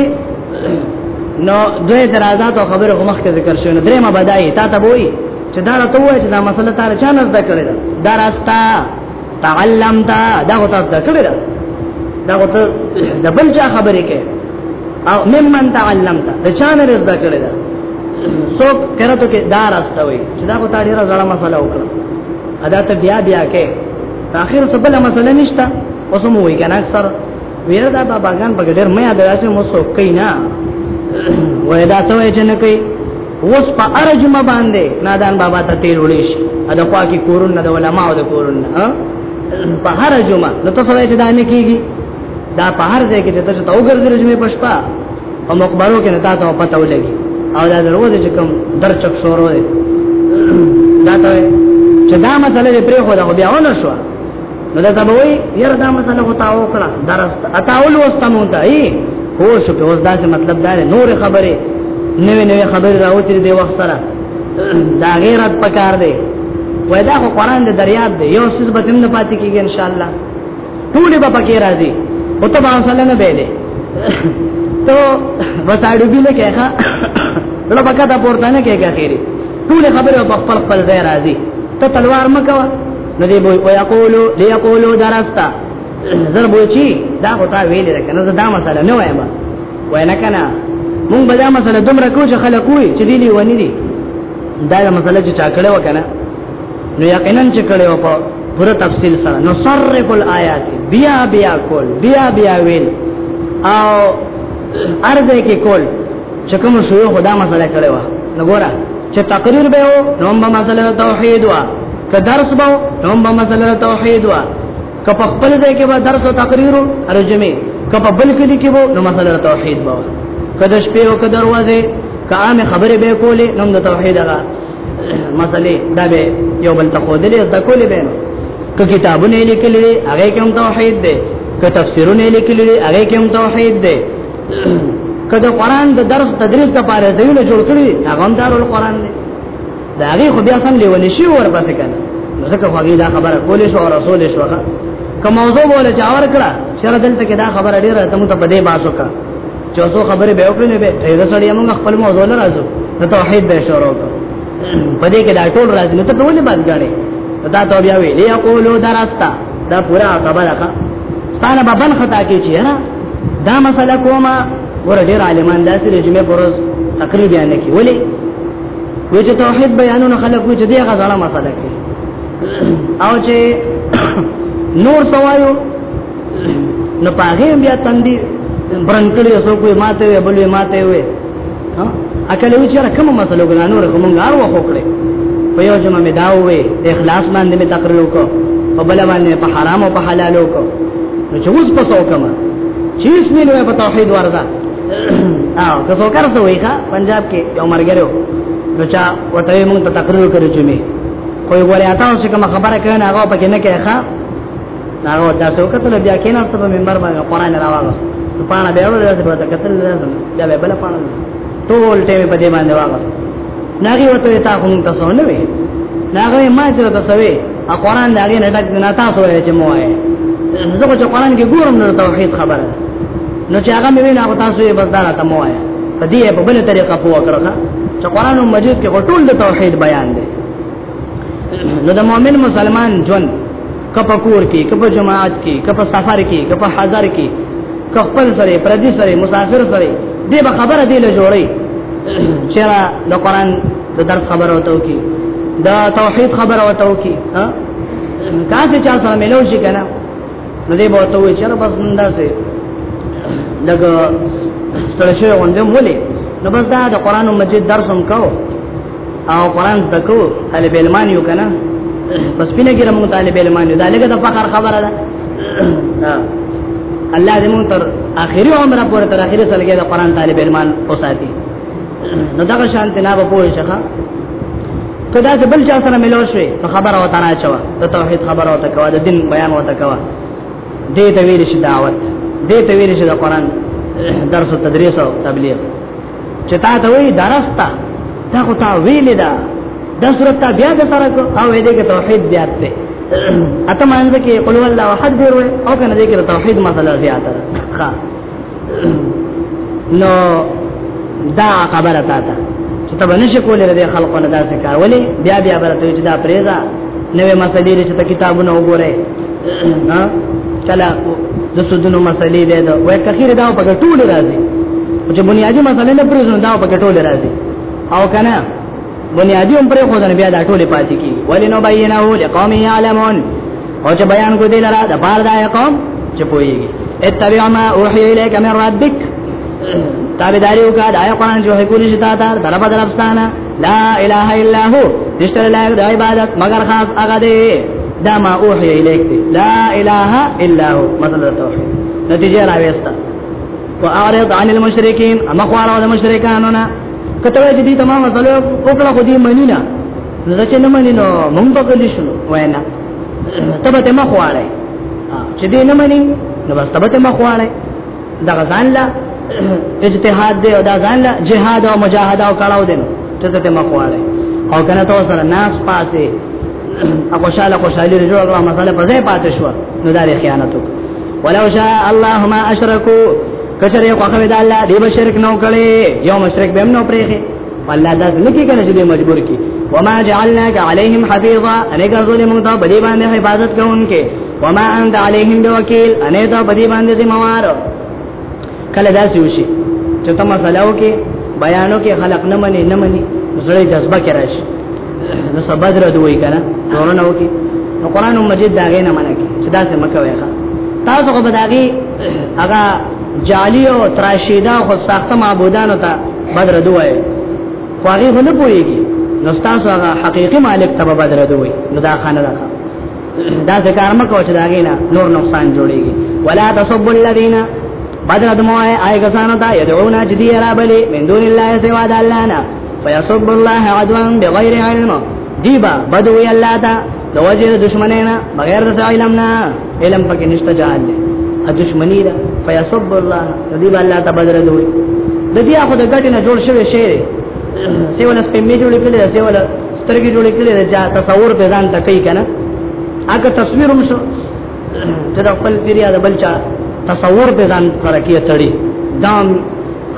نو دوی اعتراضات او خبره هم مخکې ذکر شوی نو درې ما بدایي تا ته وایي چې دا راته وایي چې دا مسله تعالی چا نه زده کړې دا راستا تعلمتا دا غو تاسو کړی دا دا غو ته د بل چا خبرې کې او ممن تعلمتا د چا نه رزدا کړی دا څوک کرته کې دار استوي چې دا غو تا ډیره زړه مسله وکړه ادا ته بیا بیا کې اخر سبله مسله نشتا اوس مو وی کنه اکثر ویره دا باباګان په ګډر مې ادا چې مو سو کینا وای دا ته وای چې نه کوي اوس په ارجم باندې نادان بابا ته تیر وړي شي دا خوا کې کورن د علماء او د کورن په هر جمعه نو ته سوای چې دا نه کیږي دا په هر ځای کې ته ته وګرځې رجمه پښپا او مقبرو کې نه تا ته پته ولګي او دا دروازه چې کوم درچک شروع دی دا ته چې دا مسله پرې خو دا بیا ونه شو نو دا تبوي ير دا مسله وتا وکړه درس اتاول واستمو ته ای هو شو په اوس دا څه مطلب دا نور خبره نوې نوې خبره راوتري دی وخت سره دا غیرت پکار دی وای دا خو قران د دریاب دی یو څه به تم نه پاتې کیږي ان شاء الله ټول به پکې راځي او ته باندې صلی الله به دې ته وساړو به نه کېخه نو پکې دا پورته نه کېږي خیره ټول خبره په خپل خپل ځای راځي ته تلوار مکوه نو دی بوئی او یقولو لیقولو درستا زر بوئی چی دا خطا ویلی رکا نو دا مسئلہ نو ایما وی لکنا مونگ بدا مسئلہ دم رکو چه خلقوی چه دی لیوانی دی دا دا مسئلہ چه چاکڑه وکنا نو یقینا چه کڑه وپا پورا تفصیل سره نو صرف الآیات بیا بیا کول بیا بیا ویل او ارزه کې کول چې کوم شوی خدا مسله کړې و نو ګوره چې تقریر به و نو هم مسله توحید و که درس به نو هم مسله توحید و که په خپل ځای کې به درس او تقریر ارجمه که په بل کې کې وو نو مسله توحید به که د شپې او که دروازه که عام خبره به کولې نو د توحید هغه مسلې دا به یو بل تخودلې د کولې به که کتابونه لیکلې هغه کوم توحید دی که تفسیرونه لیکلې هغه کوم توحید دی کله قرآن د درس تدریس لپاره ځایونه جوړ کړی هغه هم دارو قرآن دی دا هغه خو بیا سم لیول شي ورپسې کنه ځکه خو هغه دا خبره کولې شو او رسول شو هغه کوم موضوع بوله چې اور کړه شر دلته کې دا خبره ډیره ته مو ته بده باسو کا چې اوسو خبره به وکړې نه به دا سړی موږ خپل موضوع نه راځو ته توحید به شروع کړو پدې کې دا ټول راځي نو ته ټول باندې غاړي دا ته بیا ویلې یقولو درستا دا پورا خبره کا ستانه بابن خطا کې چیرې دا مسله کومه ور ډیر عالمان داسې د جمعې پروز تقریر بیان کی ولی وی چې توحید بیانونه خلک وی چې دغه ځړه مسله کی او چې نور سوایو نو پاغه بیا تندې برنکړې سو کوی ماته وی بلې ماته وی ها اکل وی چیرې کوم مسلو ګنا نور کوم غار و خوکړې په یو جمع می دا وې اخلاص باندې می تقریر وکړ په بل باندې په حرام او په حلال وکړ نو چې اوس په څو کما چې اس مې نو په توحید وردا او که څو کار څه وای ښا پنجاب کې یو مرګرو نو چا وته مونږ ته تقریر کړو چې می خو یو ولې تاسو کوم خبره کړنه هغه پکې نه کوي ښا هغه دا څو کتل بیا کېناست په منبر باندې قران راوغست نو پاڼه به ورته داسې پروت کتل لازم بیا به بل پاڼه ټول ټیم په دې باندې واغست ناغي وته تا کوم تاسو نه وي ناغه ما چې تاسو وي ا قران دا غي نه ډک نه تاسو وي چې موه زه چې قران کې ګورم نو توحید خبره نو چې هغه مې ویل هغه تاسو یې بس دارا ته موه په دې په بل طریقه پوه کړل چې قران مجید کې ټول د توحید بیان دی نو د مؤمن مسلمان ژوند کپ کور کې کپ جماعت کې کپ سفر کې کپ حاضر کې خپل سره پردي سره مسافر سره دې به خبره دې له جوړي چې را د قران د درس خبره وته کی دا توحید خبره وته کی ها کاسه چا سره ملو شي کنه نو دې به ته وي چې بس نن داسې دغه ستړي شوی غوندم ولې نو بس دا د قران مجید درس هم کاو او قران تکو طالب علمان یو کنه بس پینه کې موږ طالب علمان یو دا لګه د فخر خبره ده الله دې موږ تر اخري عمره پورې تر اخري سلګې د قران طالب علمان اوساتي نو دا شان ته نه به پوه شخه کدا چې بل چا سره ملو شوي په خبره او تنا چوا د توحید خبره او تکوا د دین بیان او تکوا دې ته ویل شي دعوت دې ته ویل شي د قران درس او تدریس او تبلیغ چې تا ته وی درستا دا خو تا ویل دا دا صورت تا بیا د سره کو او دې کې توحید زیات دی اته مانځ کې قل هو الله احد دی وای او کنه دې کې توحید مسله زیات ده ښا نو دا خبره تا ته چې تبه نشي کولای د خلقونه داسې کار ولې بیا بیا برته چې دا پریزا نوې مسلې لري چې کتابونه وګورئ ها چلا د سودونو مسلې ده دا وای کخیر دا په ټوله راځي چې بنیادی مسلې نه پرې ځنه دا په ټوله راځي او کنه بنیادی هم پرې خو نه بیا دا ټوله پاتې کی ولې نو بینه لقوم یعلمون او چې بیان کو دی لرا د بار دا قوم چې پويږي اتبع ما اوحي اليك من ربك تابعداري وکړه دا قرآن جو هي کولې شتا تر طرفه درپستانه لا اله الا هو نشتر لایق د عبادت مگر خاص هغه دی دا ما اوحی الیک دی لا اله الا هو مطلب توحید نتیجه راويستا واعرض عن المشرکین اما خوارو د مشرکانو نه کته چې دي تمام مسلو وکړه خو دې منی نه زه چې نه منی نو مونږ به کلی شو وینا تبه ته ما خواړی چې دې نه منی نو بس تبه ته ما خواړی دا غزان لا اجتهاد دی او دا ځان لا جهاد او مجاهده او کړهو دي ته ته مخواله او کنه تو سره ناس پاسه اقو شاله کو شاله رجو الله مثلا په ځای پاتې شو نو دا خیانت ولو شاء الله ما اشرکو کچره خو خو دا الله دی بشرک نو کړي یو مشرک به نو پرېږي والله دا څنګه کې کنه چې مجبور کی وما جعلناك عليهم حفيظا انګه غوړې موږ ته بلی باندې حفاظت کوونکې وما انت عليهم بوکیل انې ته بلی باندې ذمہ وار کله دا سوشي چې تم مسلو کې بیانو کې خلق نه مني نه مني زړه جذبه کې راشي نو سبا در دوی کنه ورونه وکي نو قران مجید دا غي نه منه کې چې دا څه مکه وایخه تاسو کو بداګي هغه جالی او تراشیدا خو ساخته معبودانو ته بدر دوه خو هغه نه پويږي نو تاسو هغه حقيقي مالک ته بدر دوه نو دا خانه ده دا ذکر مکو چې دا غینا نور نقصان جوړيږي ولا تصب الذين بدر دموه آی کسانو ته يدعون جدي رابلي من دون الله سوا د الله نه فيصب الله عدوا بغير علم دیبا بدوی الله تا د وجه د دشمنه نه بغیر د علم نه علم پکې نشته جهل دی ا دشمنی دا فیسب الله رضی الله تبارک دوی د دې هغه د ګټ نه جوړ شوی شی سی ولا سپې می جوړ کړي سی ولا سترګې جوړ کړي دا تصور په ځان تکي کنه اګه تصویرم شو ته د خپل پیر یا د بل چا تصور په ځان سره کې تړي دا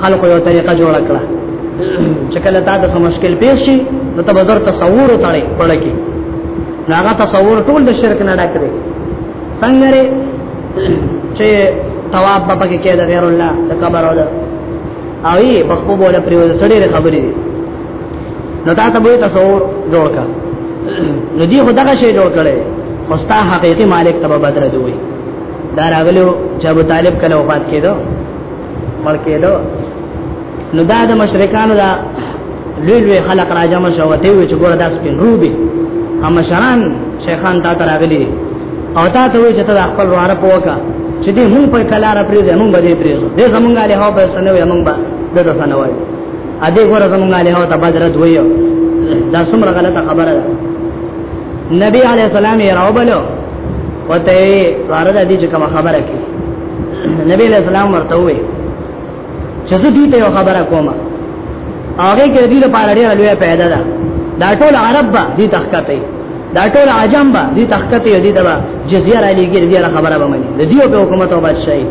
خلکو یو طریقه جوړ کړه چې کله تا د مشکل پیښ شي نو ته بدر تصور تړي پړ کې هغه تصور ټول د شرک نه ډک دی څنګه چې تواب بابا کې کېده غیر الله د قبر او او یې بخو بوله پریوځ سړي خبرې دي نو دا ته به تصور جوړ کا نو دی خو دغه شی جوړ کړي خوستا حقيقي مالک تبا بدر دوی دا راغلو چې ابو طالب کله وفات کېدو مړ کېدو نو دا د مشرکانو دا لوی لوی خلق راجم شو ته وی چې ګور داس پین روبي اما شران شیخان تا تراغلی او تا ته وی چې ته خپل واره پوکا چې دې مونږ په کلار پرې دې مونږ به دې پرې دې زمونږه له هو په سنوي مونږ به دغه سنوي ا دې ګور زمونږه له هو ته بدر دویو دا څومره غلطه خبره ده نبی علی السلام یې راوبلو وته وارد دي چې کوم خبره کی نبی علی السلام ورته وې چې زه دې ته یو خبره کوم هغه کې دې لپاره ډېر لوی پیدا ده دا ټول عرب به دې تخکته دا ټول عجم به دې تخکته دې دا جزیه را لګي دې خبره به مني د دې په حکومت او بادشاہي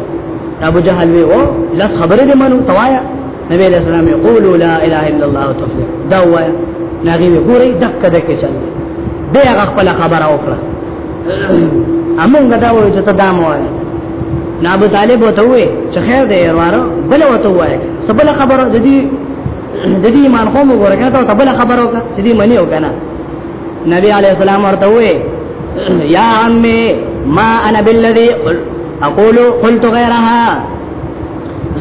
ابو جهل وی او لس خبره دې منو توایا نبی علیہ السلام یقولو لا اله الا الله تفلح دا وای ناغي وګوري دک دک چل به هغه خپل خبره وکړه امون غدا وای چې ته دام وای نابو طالب وته وای چې خیر دی واره بل وته وای سبل خبره د دې د دې ایمان قوم وګوره کنه ته بل خبره وکړه چې دې منی وکنه نبی علیہ السلام ورته وای یا عمي ما انا بالذي اقول قلت غيرها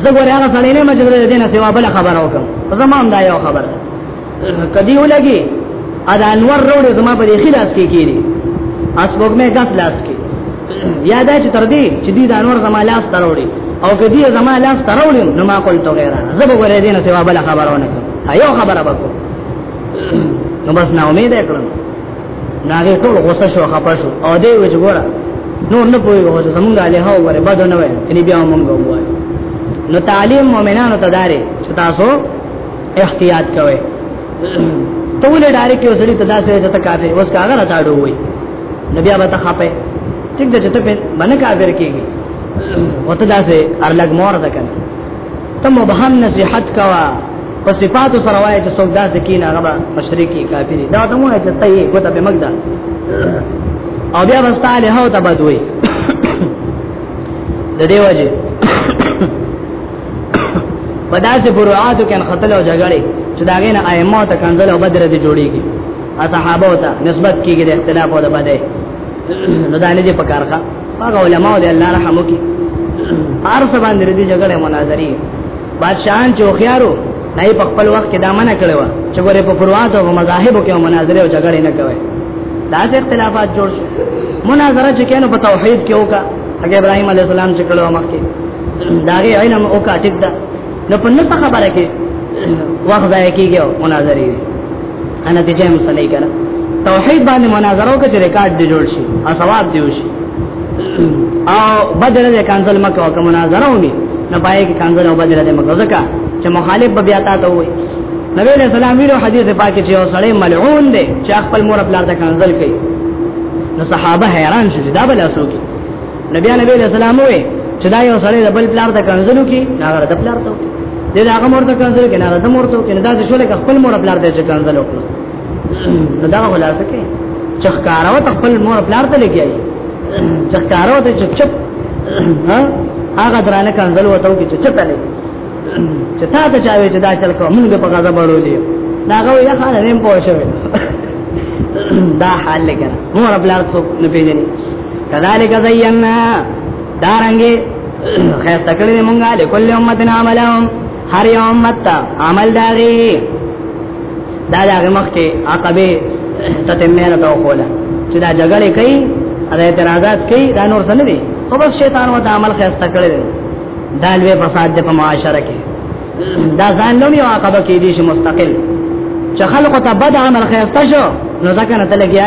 زه ګورې هغه سړی نه مې چې د دې نه سوا بل خبره وکم زما هم دا یو خبره کدی ولګي ا د انور روړې زما په دې خلاص کې کیږي اس وګمه غاف لاس کې یاد چې تر دې چې دې د انور زما لاس تروړي او کدی زما لاس تروړي نو ما کول تو غیره زه به ګورې دې نه سوا بل خبره ونه کوم یو خبره وکم نو بس نا امید کړم ناغه ټول غوسه شو خپه شو او دې وځ ګوره نور نه پوي غوسه زمونږ له هو وره بده نه وای ان بیا مونږ وای نو تعلیم مؤمنانو ته داري چې تاسو احتیاط کوئ ته ولې ډایرک یو سړی ته داسې چې ته کافر اوس کاغه نه تاړو وای نبي هغه ته خپه ټیک ده چې ته باندې کافر کیږي وته داسې ارلګ مور ده کنه ته مبهم نصيحت کوا په صفات سره وای چې څوک داسې کې نه غبا مشرکی کافر دا ته مو چې ته یې کوته به مګدا او بیا واستاله هو ته بدوي د دې وجه په داسې فروعاتو کې خطل او جګړې چې داګه نه ائمه ته کنزل او بدر دي جوړيږي اصحابو ته نسبت کیږي د اختلاف او د باندې نو دا نه دې پکار ښه هغه علماء دې الله رحم وکي هر څه باندې دې جګړه مناظري بادشاہان چې خوارو نه په خپل وخت کې دا منع کړو چې ګوره په فروات او مذاهبو کې مناظره او جګړه نه کوي دا څه اختلافات جوړ شي مناظره چې کینو په توحید کې وکا هغه ابراهيم عليه السلام چې کړو مخکې داغه علم او کا ټیک ده نو په نو خبره کې وخت ځای کېږي او مناظرې وي انا دې جام صلی کړه توحید باندې مناظره وکړي ریکارډ دی جوړ شي او ثواب دی وشي او بدل دې کانسل مکه او مناظره ومي نه پای کې کانسل او بدل دې مکه ځکه چې مخالف به بیا تا ته وایي نبی علیہ السلام ویلو حدیث پاک چې یو سړی ملعون دی چې خپل مور خپل ارته کنزل کوي نو صحابه حیران شول دا بل اسو کې نبی نبی علیہ السلام وې چې دا یو سړی د بل پلار ته کنځلو کې ناغر د پلار ته دې دا هغه مرته کنځلو کې ناغر د مرته کې دا شول کې خپل مور پلار ته کنځلو کړو نو دا خلاصه کې چخکارو ته خپل مور پلار ته لګیای چخکارو ته چپ چپ ها هغه درانه کنځلو وته کې چپ چپ لګي چې تا ته چاوي چې دا چل کو موږ په غزا بړولې دا غو یا خان نه پوه شوی دا حال لګره مور بلار څوک نه پیژني کذالک زینا دارنګي خیسته کړی مونږه له کل امتنا عملهم هر یو امت ته عمل داغي دا داغه مخ کې عقبه تتمه نه توخوله چې دا جګړه کوي دا اعتراضات کوي دا نور څه نه دي خو بس شیطان وته عمل خیسته کړی دا لوی فساد د په معاشره کې دا ځان لوم یو عقبه کې دي چې مستقل چې خلق ته بد عمل خیسته شو نو ځکه نه تلګیا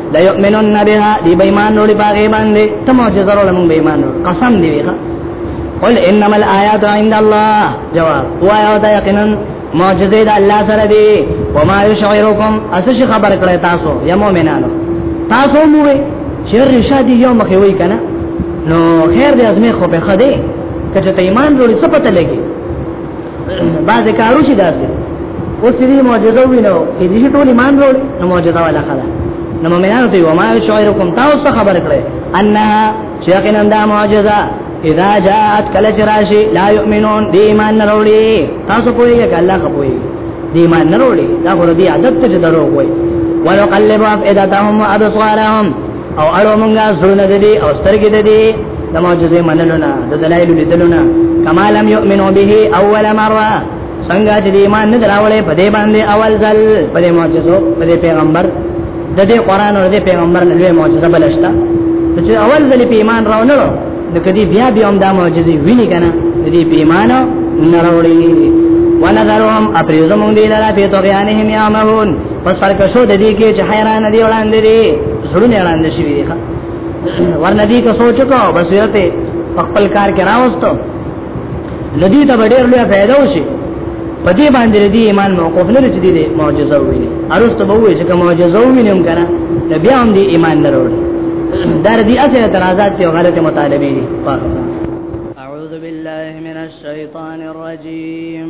لا يؤمنون بها دی بېمان وروړي باغې باندې ته معجزه وروړه موږ بېمان وروړو قسم دی ویخه قل انما الايات عند الله جواب وایا دا یقینا معجزه د الله سره دی وما يشعركم اسش خبر کړی تاسو یا مؤمنانو تاسو مو شر شادي یو مخې وای کنه نو خیر دې ازمه خو به خده کچته ایمان وروړي څه پته لګي بعض کارو شي داسې اوس دې معجزه وینو چې دې ټول ایمان وروړي نو معجزه ولا خلا نو مؤمنانو ته وما شعرکم تاسو خبر کړئ انها یقینا دا معجزه اذا جاءت کل چراشی لا یؤمنون دی ایمان نه وروړي تاسو پوهیږئ چې الله خپوي دی ایمان نه وروړي دا ور دي عادت ته درو وای ولقلب افئدتهم وابصارهم او اړو مونږه زړونه د دې او سترګې د دې د معجزې منلو نه د دلایل لیدلو نه کما لم یؤمنو به اول مره څنګه چې ایمان نه دراولې په دې باندې اول ځل په دې معجزو په دې پیغمبر د دې قران او د پیغمبر نه لوی معجزه بلشتا چې اول ځل په ایمان راونلو نو کدی بیا بیا هم دا معجزې ویني کنه دې په ایمان نه راولې ونذرهم اپریزمون دی لرا په توغیانهم یعمهون پس سرکشو د دې کې چې حیران دي وړاندې دي زړونه وړاندې شي دي ورنه دي که سوچ کو بصیرت خپل کار کې راوستو لدی ته ډېر لوی فائدہ وشي په دې باندې دې ایمان موقوف نه رچ دي معجزه ویني ارسته به وي چې معجزه وینم کنه بیا هم دې ایمان نه وروړي در دې اته اعتراضات او غلط مطالبه دي اعوذ بالله من الشیطان الرجیم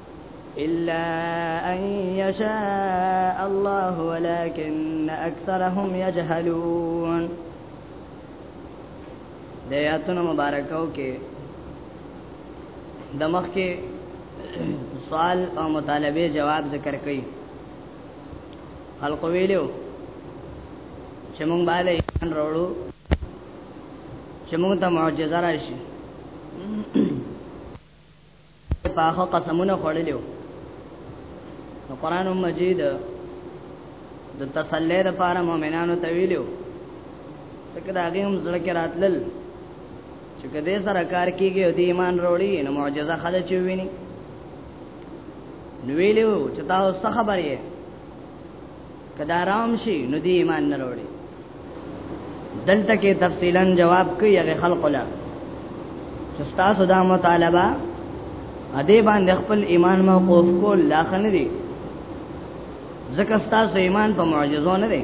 الا ان يشاء الله ولكن اكثرهم يجهلون د آیاتونو مبارکاو کې د مخ کې سوال او مطالبه جواب ذکر کړي خلق ویلو چې مونږ باندې ایمان وروړو چې مونږ ته معجزه راشي پاخه قسمونه خوړلیو نو قران مجید د تسلی لپاره مؤمنانو ته ویلو څکه دا غیم زړه کې راتلل چې کدی سره کار کیږي او د ایمان وروړي نو معجزه خدای چې ویني نو ویلو چې تاسو خبرې کدا آرام شي نو دی ایمان نه وروړي دلته کې تفصیلا جواب کوي هغه خلق لا چې تاسو دا مطالبه ا دې باندې خپل ایمان موقوف کول لا خنه دي ځکه تاسو ایمان په معجزو نه دي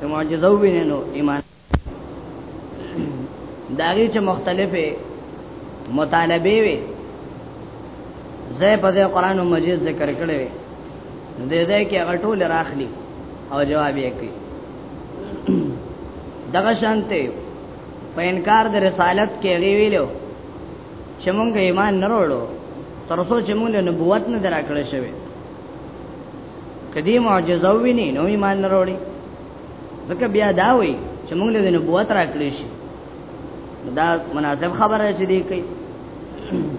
ته معجزو وینئ نو ایمان داغي چې مختلفه مطالبه وي زه په دې قران مجید ذکر کړی وي دې دې کې غټول راخلی او جواب یې کوي دغه شانته په انکار د رسالت کې غي ویلو چې مونږ ایمان نه وروړو تر څو چې مونږ له نبوت نه دراکړې شوی کدی معجزه ویني نو ایمان نه وروړي ځکه بیا دا وی چې موږ له نبوت راکړې شي دا مناسب خبره چې دی کوي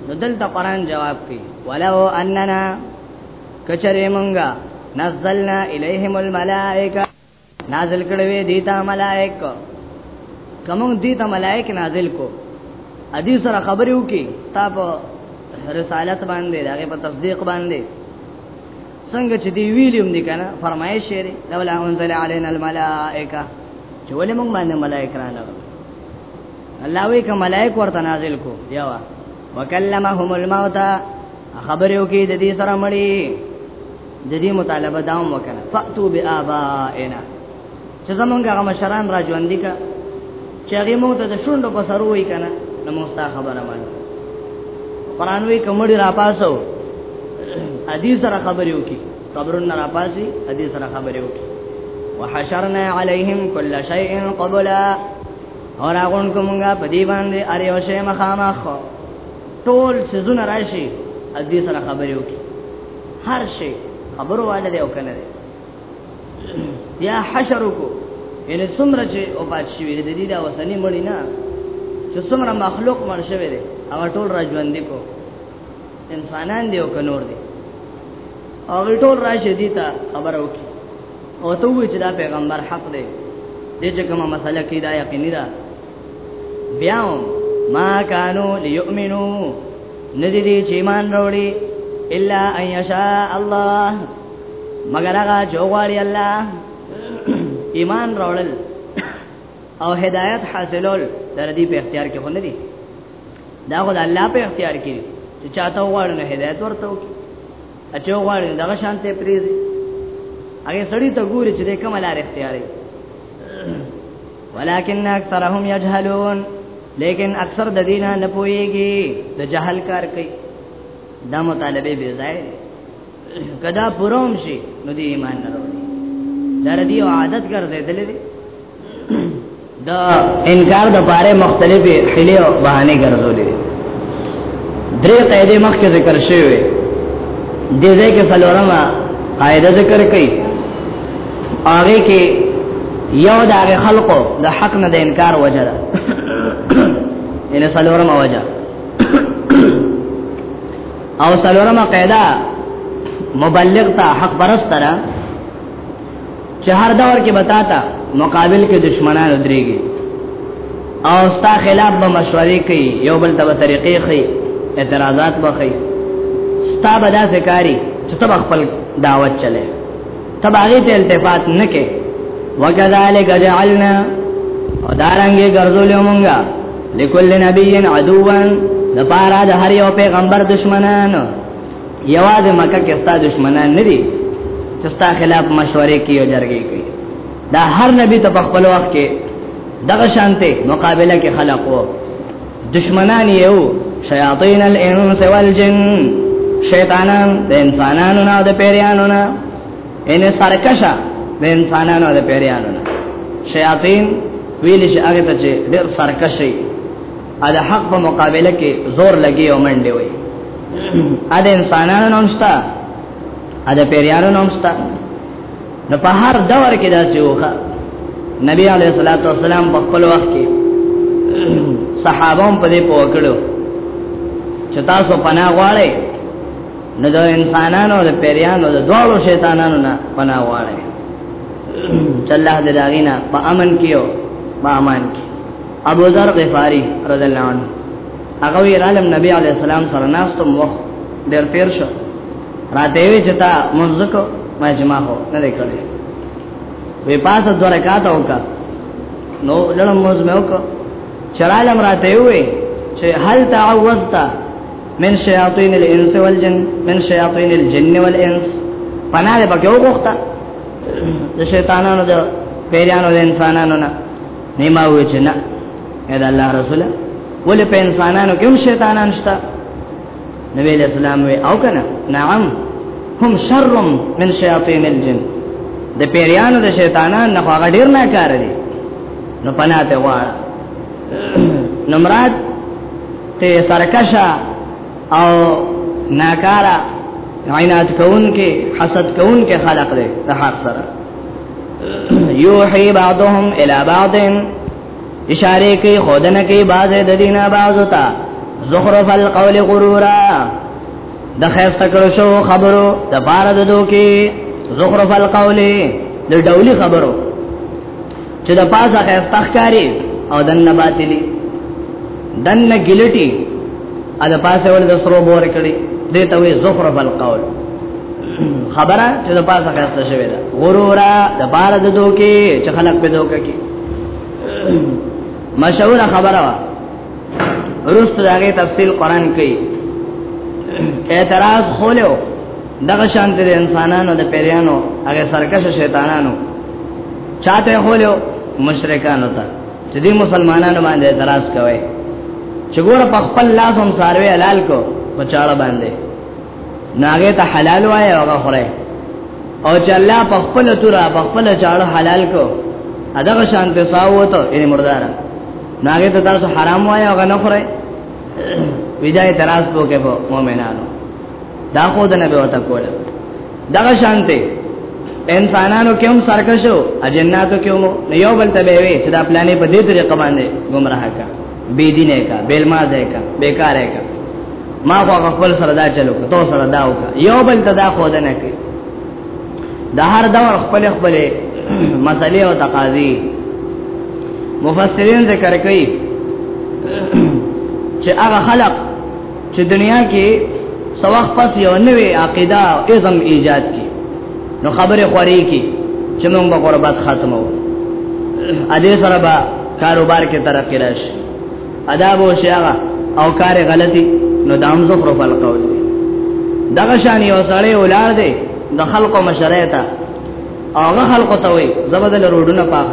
نو دلته قران جواب کوي ولو اننا کچره مونږه نزلنا الیهم الملائکه نازل کړوې دیتا ملائک کوم دیتا ملائک نازل کو ادي سره خبرې وکي تاسو رسالت باندې دغه په تصدیق باندې څنګه چې دی ویلیم دی کنه فرمایش لري لولا انزل علينا الملائکه چې ولې موږ باندې ملائک را نه الله وی ک ملائک ورته نازل کو بیا وا وکلمهم الموت خبرو کې د دې سره مړي د دې مطالبه داوم وکړه فاتو بآبائنا چې زمونږ هغه مشران را ژوند دي کا چې هغه مو ته د شوندو په سر وای کنه نو مو ستا خبره مان قران وی کومړي را پاسو حدیث سره خبرې وکي قبرن را پاسي حدیث سره خبرې وکي وحشرنا عليهم كل شيء قبلا اور اغون کومګه په دی باندې اره او شی مخامخ ټول سيزونه راشي حدیث سره خبرې وکي هر شي خبرو والے دی او کنه بیا حشر کو یعنی څومره چې او پات شوی د دې دا وسنی مړی نه چې څومره مخلوق مړ شوی دی او ټول را ژوند کو انسانان دی او کنور دی او ټول راشه دي ته خبر وکي او ته وی چې دا پیغمبر حق دی دې چې کومه مسله کې دا یقیني ده بیا ما کانو لیؤمنو ندی دې چې ایمان وروړي الا ان یشاء الله مگر هغه جوړی الله ایمان راوړل او هدایت حاصلول در دې په اختیار کې خونه دي دا خو د الله په اختیار کې چې چاته وغواړي نه هدایت ورته وکړي اچو وغواړي دغه شانته پریزي هغه سړی ته ګوري چې د کوم لار اختیاري ولكن اکثرهم يجهلون لیکن اکثر د دینه نه پويږي د جهل کار کوي دا مطالبه بي ځای کدا پروم شي نو دی ایمان نه وروړي در دی عادت ګرځیدلې دي دا انکار د باره مختلفې حلې او بهانه ګرځولې درې قاعده مخکې ذکر شوی دې ځای کې څلورمه قاعده ذکر کړي هغه کې یو د هغه خلقو د حق نه د انکار وجه ده ان څلورمه وجه او سلورمه قاعده مبلغ ته حق برستره چې هر دور کې بتاتا مقابل کې دشمنان درېږي او ستا خلاف به مشورې کوي یو بل ته طریقې کوي اعتراضات به کوي ستا به دا ذکرې چې تب خپل دعوت چلے تباغی ته التفات نکې وکذالک جعلنا او دارنګي ګرځولیو مونږه لکل نبی عدوان د پارا د هر یو پیغمبر دشمنان یواز مکه کې ستا دشمنان نه دي چې ستا خلاف مشورې کوي او جرګې کوي دا هر نبی ته په خپل وخت کې دغه شانته مقابله کې خلق وو دشمنان یو شیاطین الانس والجن شیطانان د انسانانو نه د پیریانو نه ان سرکشا د انسانانو د پیریانو نه شیاطین ویل شي هغه ته چې ډېر سرکشي ا د حق په مقابله کې زور لګي او منډي وي ا د انسانانو نومستا ا د پیریانو نومستا نو په هر دور کې داسې وخه نبی علیه الصلاۃ والسلام په خپل وخت کې صحابه هم په دې پوه کړو چې تاسو پناه غواړئ نو د انسانانو د پیریانو د دوړو شیطانانو نه پناه غواړي چې الله دې داغینا په امن کېو په امان کې ابو ذر غفاری رضی الله عنه هغه وی عالم نبی علی السلام سره ناستم وخت ډېر تیر شو راته وی چې تا منځکو ما جما هو نه لیکلې وی پاس د رکعات وکا نو لړم موز مې وکا چرالم راته وې چې هل تعوذت من شیاطین الانس والجن من شیاطین الجن والانس پناه به کې وغوښته د شیطانانو د پیرانو د انسانانو نه نیمه وې چې نه اې د الله رسوله ولې په انسانانو کې هم شیطانان شته نبی علیہ السلام وی او کنه نعم هم شر من شیاطین الجن د پیریانو د شیطانان نه هغه ډیر نه کار دي نو پناه ته واړه نمراد ته سرکشا او ناکارا عینات کون کې حسد کون کې خلق دی د حق سره یوحي بعضهم الى بعض اشاره کوي خودنه کوي باز د دینه باز وتا زخرف القول غرورا د خیسته کړو شو خبرو د بار د دوکي زخرف القول د ډولي خبرو چې د پازه خیسته ښکاری او دنه باطلی دنه ګلټي ا د پاسه ول د سرو بور کړي دې ته وي زخرف القول خبره چې د پاسه خیسته شوی دا غرورا د بار د دوکي چې خلک په دوکه کې مشهور خبره وا روس دغه تفصیل قران کوي اعتراض خولو دغه شانت د انسانانو د پیرانو هغه سرکش شیطانانو چاته خولو مشرکانو ته چې دې مسلمانانو باندې اعتراض کوي چې ګوره په خپل لاس هم ساروي حلال کو په چاړه باندې ناګه ته حلال وای او غفره او چې الله په خپل تور په خپل چاړو حلال کو اداغه شانت ساوته یې مردار ناګه ته تاسو حرام وای او غنفره ویدای تراس پوکې په مؤمنانو دا خو د نبی وته کوله دغه شانته انسانانو کې هم سرکشو اجناتو کې هم یو بل ته به وي چې دا پلانې په دې طریقه باندې گمراه کا بی دینه کا بیل ما ځای کا بیکار کا ما خو خپل سره دا چلو تو سره دا وکا یو بل ته دا خو نه کی د هر دور خپل خپل مسلې او تقاضي مفسرین ذکر کوي چې هغه خلق چې دنیا کې سواخ پس یو نوې عقیده او ازم ایجاد کی نو خبره خوري کی چې موږ به غربت ختمو ا دې سره به کاروبار کې ترقی راشي ادا به شیغه او کار غلطي نو دام زخر فل قول دغه شان یو سړی ولار دی د خلکو مشرایتا هغه خلکو ته وي زبدل روډونه پاک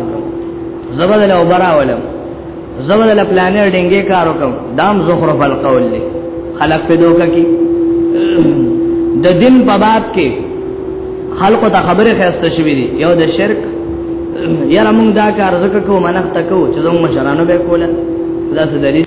زبدل او براولم زمد له پلانر ډنګې کار وکم دام زخرف القول له خلق په دوکه کې د دین په باب کې خلق ته خبره خسته شوې دي یو د شرک یاره موږ دا کار زکه کو منخ تکو چې زموږ مشرانو به کوله دا څه دلیل